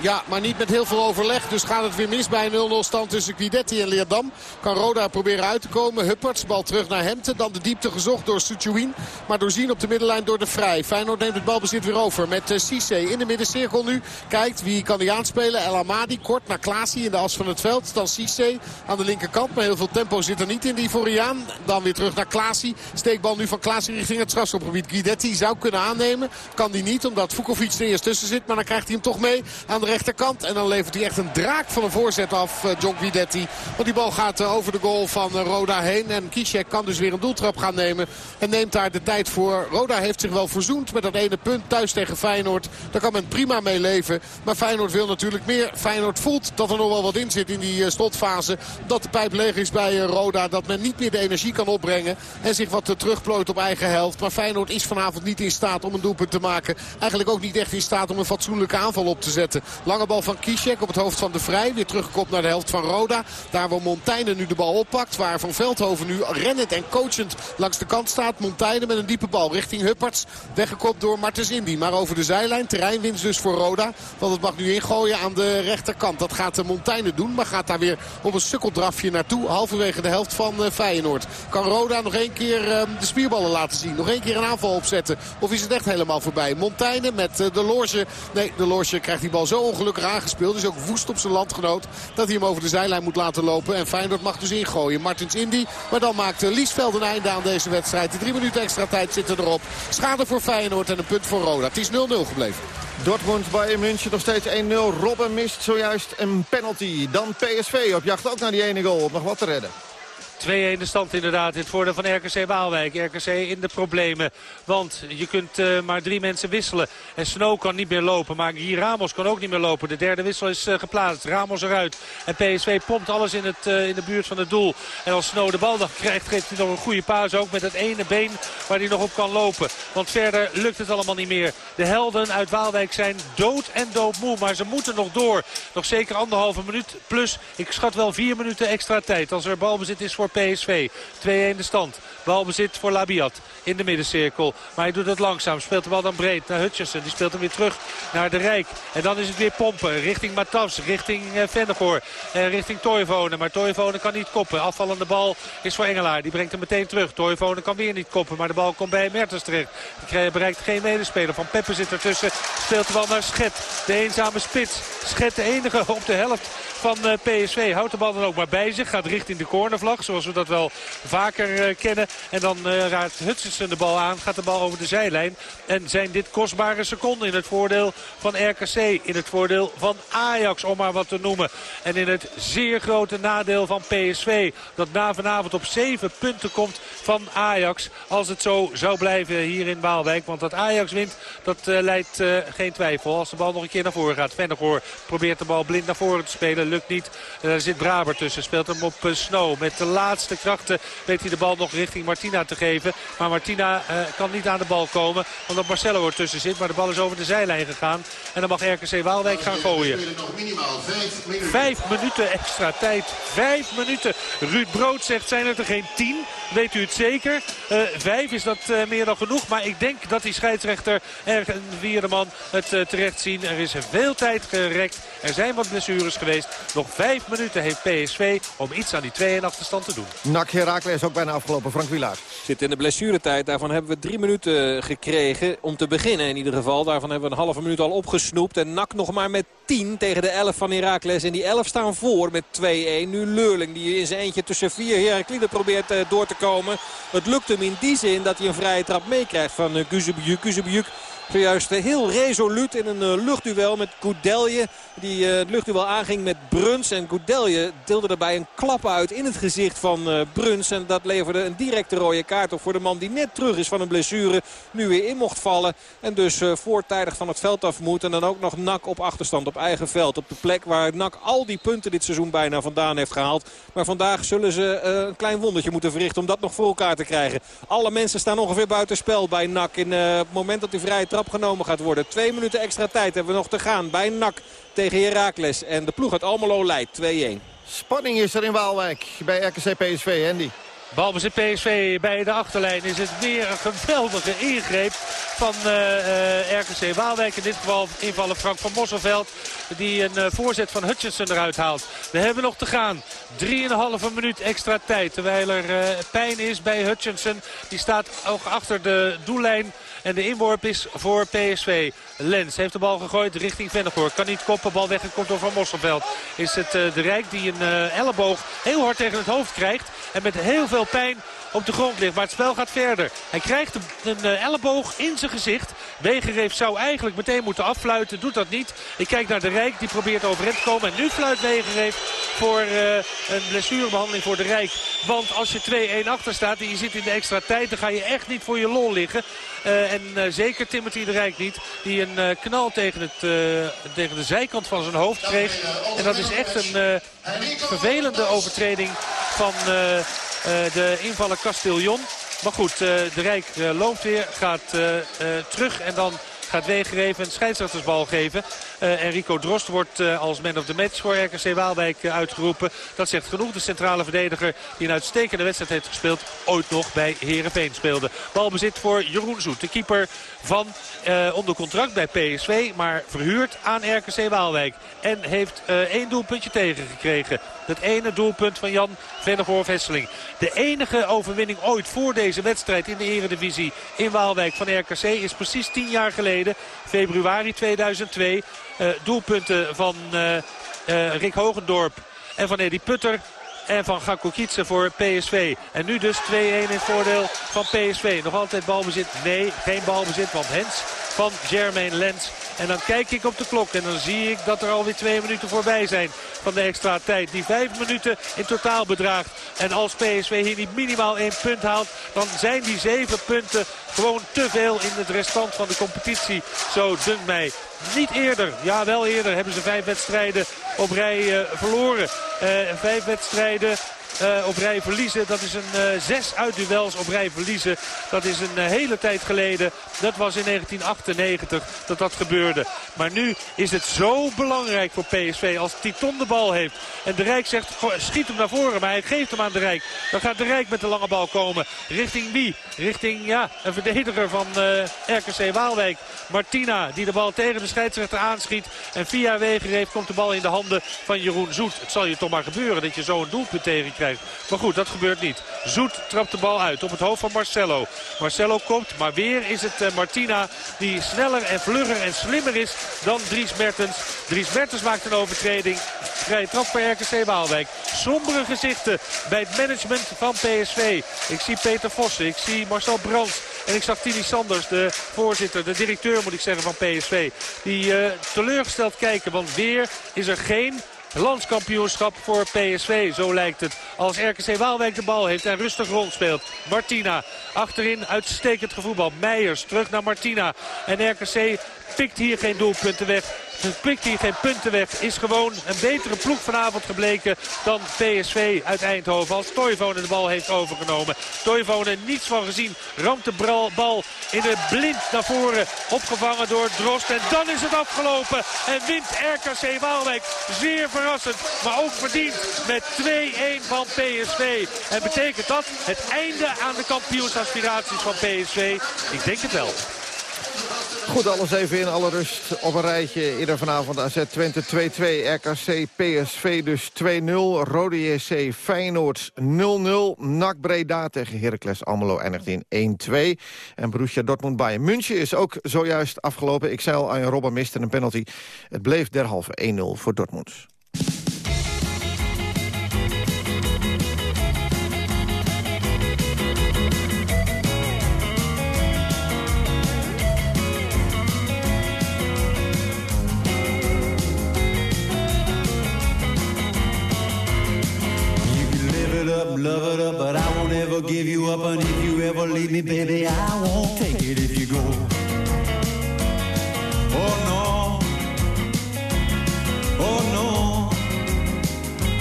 Ja, maar niet met heel veel overleg. Dus gaat het weer mis bij 0-0 stand tussen Guidetti en Leerdam. Kan Roda proberen uit te komen. Hupperts, bal terug naar Hemte. Dan de diepte gezocht door Suchuin. Maar doorzien op de middenlijn door de Vrij. Feyenoord neemt het balbezit weer over met uh, Cisse in de middencirkel nu. Kijkt wie kan hij aanspelen. El Amadi kort naar Klaasie in de as van het veld. Dan Cisse aan de linkerkant. Maar heel veel tempo zit er niet in die Voriaan. Dan weer terug naar Klaasie. Steekbal nu van Klaasie richting het strafschopgebied. Guidetti zou kunnen aannemen. Kan die niet omdat Vukovic er eerst tussen zit. Maar dan krijgt hij hem toch mee aan de rechterkant. En dan levert hij echt een draak van een voorzet af, uh, John Guidetti. Want die bal gaat uh, over de goal van uh, Roda heen. En Kishek kan dus weer een doeltrap gaan nemen. En neemt daar de tijd voor. Roda heeft zich wel verzoend met dat ene punt thuis tegen Feyenoord. Daar kan men prima mee leven. Maar Feyenoord wil natuurlijk meer. Feyenoord voelt dat er nog wel wat in zit in die slotfase. Dat de pijp leeg is bij Roda. Dat men niet meer de energie kan opbrengen. En zich wat terugplooit op eigen helft. Maar Feyenoord is vanavond niet in staat om een doelpunt te maken. Eigenlijk ook niet echt in staat om een fatsoenlijke aanval op te zetten. Lange bal van Kishek op het hoofd van de Vrij. Weer teruggekopt naar de helft van Roda. Daar waar Montaigne nu de bal oppakt. Waar Van Veldhoven nu rennend en coachend langs de kant staat. Montaigne met een diepe bal richting Hupperts. Weggekopt door Martens Indy. Maar over de zijlijn. Terreinwinst dus voor Roda. Want het mag nu ingooien aan de rechterkant. Dat gaat de Montaigne doen. Maar gaat daar weer op een sukkeldrafje naartoe. Halverwege de helft van uh, Feyenoord. Kan Roda nog één keer uh, de spierballen laten zien. Nog één keer een aanval opzetten. Of is het echt helemaal voorbij? Montaigne met uh, de Loge. Nee, de Loge krijgt die bal zo ongelukkig aangespeeld. Is ook woest op zijn landgenoot. Dat hij hem over de zijlijn moet laten lopen. En Feyenoord mag dus ingooien. Martins Indy. Maar dan maakt Liesveld een einde aan deze wedstrijd. De drie minuten extra tijd zitten erop. Schade voor Feyenoord en een punt voor Roda. Het is 0-0 gebleven. Dortmund bij München nog steeds 1-0. Robben mist zojuist een penalty. Dan PSV op jacht ook naar die ene goal. Nog wat te redden. 2-1 de stand inderdaad in het voordeel van RKC Waalwijk. RKC in de problemen, want je kunt uh, maar drie mensen wisselen. En Snow kan niet meer lopen, maar Guy Ramos kan ook niet meer lopen. De derde wissel is uh, geplaatst, Ramos eruit. En PSV pompt alles in, het, uh, in de buurt van het doel. En als Snow de bal dan krijgt, geeft hij nog een goede paas ook met het ene been waar hij nog op kan lopen. Want verder lukt het allemaal niet meer. De helden uit Waalwijk zijn dood en doodmoe, maar ze moeten nog door. Nog zeker anderhalve minuut plus, ik schat wel vier minuten extra tijd als er balbezit is voor PSV. 2-1 de stand. Balbezit voor Labiat in de middencirkel. Maar hij doet het langzaam. Speelt de bal dan breed naar Hutchinson. Die speelt hem weer terug naar de Rijk. En dan is het weer pompen. Richting Matas. Richting uh, Vennegoor. En richting Toivonen. Maar Toivonen kan niet koppen. Afvallende bal is voor Engelaar. Die brengt hem meteen terug. Toivonen kan weer niet koppen. Maar de bal komt bij Mertens terecht. Die bereikt geen medespeler. Van Peppe zit ertussen. Speelt de bal naar Schet. De eenzame spits. Schet de enige op de helft van uh, PSV. Houdt de bal dan ook maar bij zich. Gaat richting de cornervlag. Zoals we dat wel vaker uh, kennen. En dan uh, raakt Hutchinson de bal aan. Gaat de bal over de zijlijn. En zijn dit kostbare seconden in het voordeel van RKC. In het voordeel van Ajax, om maar wat te noemen. En in het zeer grote nadeel van PSV. Dat na vanavond op zeven punten komt van Ajax. Als het zo zou blijven hier in Waalwijk. Want dat Ajax wint, dat leidt geen twijfel. Als de bal nog een keer naar voren gaat. Vennegoor probeert de bal blind naar voren te spelen. Lukt niet. Er zit Braber tussen. Speelt hem op Snow. Met de laatste krachten weet hij de bal nog richting Martina te geven. Maar Martina uh, kan niet aan de bal komen. Omdat Marcelo er tussen zit. Maar de bal is over de zijlijn gegaan. En dan mag RKC Waalwijk gaan gooien. Vijf minuten extra tijd. Vijf minuten. Ruud Brood zegt zijn het er geen tien. Weet u het zeker? Uh, vijf is dat meer dan genoeg. Maar ik denk dat die scheidsrechter en Wierdeman het terecht zien. Er is veel tijd gerekt. Er zijn wat blessures geweest. Nog vijf minuten heeft PSV om iets aan die 2-1 achterstand te doen. Nak Herakles ook bijna afgelopen. Frank Wilaar. Zit in de blessuretijd. Daarvan hebben we drie minuten gekregen. Om te beginnen in ieder geval. Daarvan hebben we een halve minuut al opgesnoept. En Nak nog maar met 10 tegen de 11 van Herakles. En die 11 staan voor met 2-1. Nu Leurling die in zijn eentje tussen vier Herakliden probeert uh, door te komen. Het lukt hem in die zin dat hij een vrije trap meekrijgt van Guzebujuk. Guzebujuk zojuist heel resoluut in een uh, luchtduel met Goudelje. Die uh, het luchtduel aanging met Bruns. En Goudelje deelde daarbij een klap uit in het gezicht van Bruns. En dat leverde een directe rode kaart op voor de man die net terug is van een blessure. Nu weer in mocht vallen. En dus voortijdig van het veld af moet. En dan ook nog Nak op achterstand op eigen veld. Op de plek waar Nak al die punten dit seizoen bijna vandaan heeft gehaald. Maar vandaag zullen ze een klein wondertje moeten verrichten om dat nog voor elkaar te krijgen. Alle mensen staan ongeveer buiten spel bij Nak. In het moment dat die vrije trap genomen gaat worden. Twee minuten extra tijd hebben we nog te gaan bij NAC tegen Heracles. En de ploeg uit Almelo leidt 2-1. Spanning is er in Waalwijk bij RKC PSV, Andy. Balbezit PSV bij de achterlijn is het weer een geweldige ingreep van uh, uh, RKC Waalwijk. In dit geval invallen Frank van Mosselveld die een uh, voorzet van Hutchinson eruit haalt. We hebben nog te gaan. 3,5 minuut extra tijd. Terwijl er pijn is bij Hutchinson. Die staat ook achter de doellijn. En de inworp is voor PSV. Lens heeft de bal gegooid richting Vennegoor. Kan niet koppen. Bal weggekomen door Van Mosselveld. Is het uh, de Rijk die een uh, elleboog heel hard tegen het hoofd krijgt. En met heel veel pijn op de grond ligt. Maar het spel gaat verder. Hij krijgt een, uh, elleboog in zijn gezicht. Wegenreef zou eigenlijk meteen moeten affluiten. Doet dat niet. Ik kijk naar de Rijk. Die probeert overeind te komen. En nu fluit Wegenreef voor uh, een blessurebehandeling voor de Rijk. Want als je 2-1 achter staat en je zit in de extra tijd... dan ga je echt niet voor je lol liggen. Uh, en zeker Timothy de Rijk niet. Die een knal tegen, het, tegen de zijkant van zijn hoofd kreeg. En dat is echt een vervelende overtreding van... Uh, de invaller Castillon. Maar goed, uh, de Rijk uh, loopt weer, gaat terug en dan gaat Wegereven een scheidsrechtersbal geven. Uh, Enrico Drost wordt uh, als man of the match voor RKC Waalwijk uh, uitgeroepen. Dat zegt genoeg. De centrale verdediger die een uitstekende wedstrijd heeft gespeeld. Ooit nog bij Heerenveen speelde. Balbezit voor Jeroen Zoet. De keeper van onder contract bij PSV. Maar verhuurd aan RKC Waalwijk. En heeft één doelpuntje tegengekregen. Het ene doelpunt van Jan Vennegoor-Vesseling. De enige overwinning ooit voor deze wedstrijd in de eredivisie in Waalwijk van RKC is precies tien jaar geleden. Februari 2002. Uh, doelpunten van uh, uh, Rick Hogendorp en van Eddie Putter. En van Gakko Kietsen voor PSV. En nu dus 2-1 in voordeel van PSV. Nog altijd balbezit? Nee, geen balbezit. Want Hens van Jermaine Lens En dan kijk ik op de klok en dan zie ik dat er alweer twee minuten voorbij zijn van de extra tijd. Die vijf minuten in totaal bedraagt. En als PSV hier niet minimaal één punt haalt, dan zijn die zeven punten gewoon te veel in het restant van de competitie. Zo dunkt mij. Niet eerder, ja wel eerder, hebben ze vijf wedstrijden op rij uh, verloren. Uh, vijf wedstrijden uh, op rij verliezen. Dat is een uh, zes uitduels op rij verliezen. Dat is een uh, hele tijd geleden. Dat was in 1998 dat dat gebeurde. Maar nu is het zo belangrijk voor PSV als Titon de bal heeft. En de Rijk zegt schiet hem naar voren. Maar hij geeft hem aan de Rijk. Dan gaat de Rijk met de lange bal komen. Richting wie? Richting ja, een verdediger van RKC Waalwijk. Martina die de bal tegen de scheidsrechter aanschiet. En via Wegereef komt de bal in de handen van Jeroen Zoet. Het zal je toch maar gebeuren dat je zo een doelpunt tegenkrijgt. Maar goed, dat gebeurt niet. Zoet trapt de bal uit op het hoofd van Marcelo. Marcelo komt, maar weer is het uh, Martina die sneller en vlugger en slimmer is dan Dries Mertens. Dries Mertens maakt een overtreding. Vrije trap bij RKC Waalwijk. Sombere gezichten bij het management van PSV. Ik zie Peter Vossen, ik zie Marcel Brands. En ik zag Tini Sanders, de voorzitter, de directeur moet ik zeggen van PSV. Die uh, teleurgesteld kijken, want weer is er geen landskampioenschap voor PSV. Zo lijkt het. Als RKC Waalwijk de bal heeft en rustig rondspeelt. Martina achterin uitstekend gevoetbal. Meijers terug naar Martina. En RKC pikt hier geen doelpunten weg. Het pikt hier geen punten weg. Is gewoon een betere ploeg vanavond gebleken dan PSV uit Eindhoven. Als Toivonen de bal heeft overgenomen. Toivonen niets van gezien. Ramt de bal in de blind naar voren. Opgevangen door Drost. En dan is het afgelopen. En wint RKC Waalwijk. Zeer verrassend. Maar ook verdiend met 2-1 van PSV. En betekent dat het einde aan de kampioensaspiraties van PSV? Ik denk het wel. Goed, alles even in alle rust op een rijtje. Eerder vanavond AZ Twente 2-2, RKC PSV dus 2-0. Rode JC Feyenoord 0-0. NAC Breda tegen Heracles Almelo eindigt in 1-2. En Borussia Dortmund Bayern München is ook zojuist afgelopen. Ik zei al, Arjen Robben miste een penalty. Het bleef derhalve 1-0 voor Dortmund. Love it up, but I won't ever give you up. And if you ever leave me, baby, I won't take it if you go. Oh no, oh no,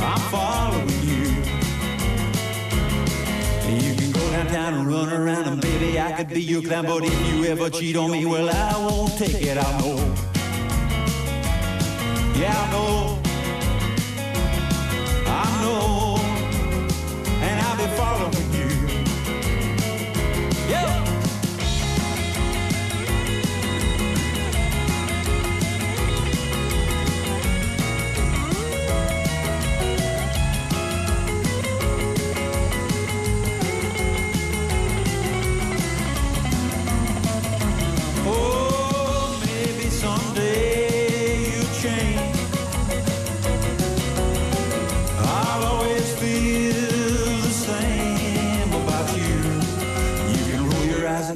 I'm following you. You can go downtown and run around, and baby, I could be your clown. But if you ever cheat on me, well, I won't take it. I know. Yeah, I know.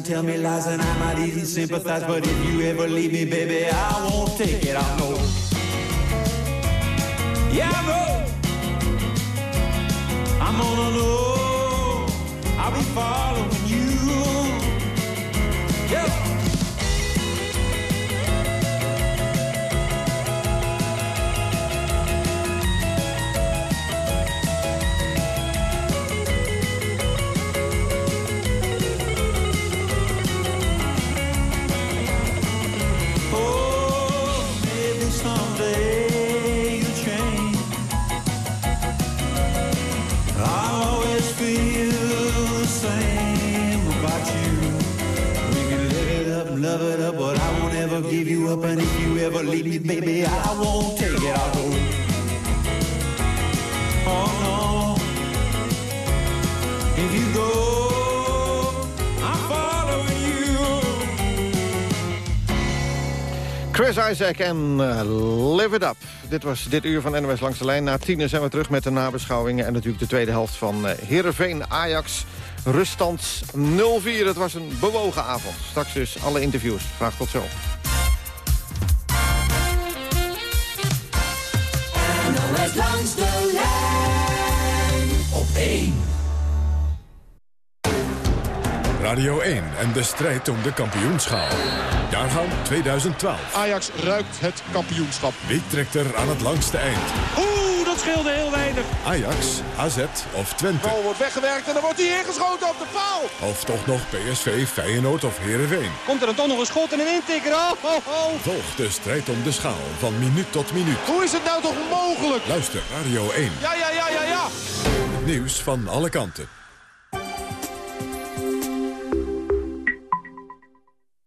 Tell me lies, and I might even sympathize. But if you ever leave me, baby, I won't take it. I know. Yeah, know. I'm gonna know. I'll be following up. If you ever leave me, baby, I won't take it. I'll. Oh no. If you go, you. Chris Isaac en eh, Live It Up. Dit was dit uur van NOS Langs de Lijn. Na tien zijn we terug met de nabeschouwingen... en natuurlijk de tweede helft van uh, Heerenveen Ajax. Ruststand 0-4. Het was een bewogen avond. Straks dus alle interviews. Graag tot zo. Radio 1 en de strijd om de kampioenschaal. Jaargang 2012. Ajax ruikt het kampioenschap. Wie trekt er aan het langste eind? Oeh, dat scheelde heel weinig. Ajax, AZ of Twente? bal wordt weggewerkt en dan wordt hij ingeschoten op de paal. Of toch nog PSV, Feyenoord of Heerenveen? Komt er dan toch nog een schot en een intikker? Oh, oh, oh. Volg de strijd om de schaal van minuut tot minuut. Hoe is het nou toch mogelijk? Luister Radio 1. Ja, ja, ja, ja, ja. Het nieuws van alle kanten.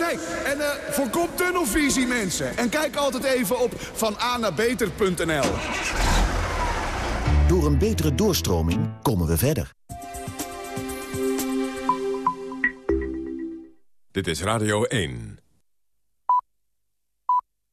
En eh voorkom tunnelvisie, mensen. En kijk altijd even op vananabeter.nl. Door een betere doorstroming komen we verder. Dit is Radio 1.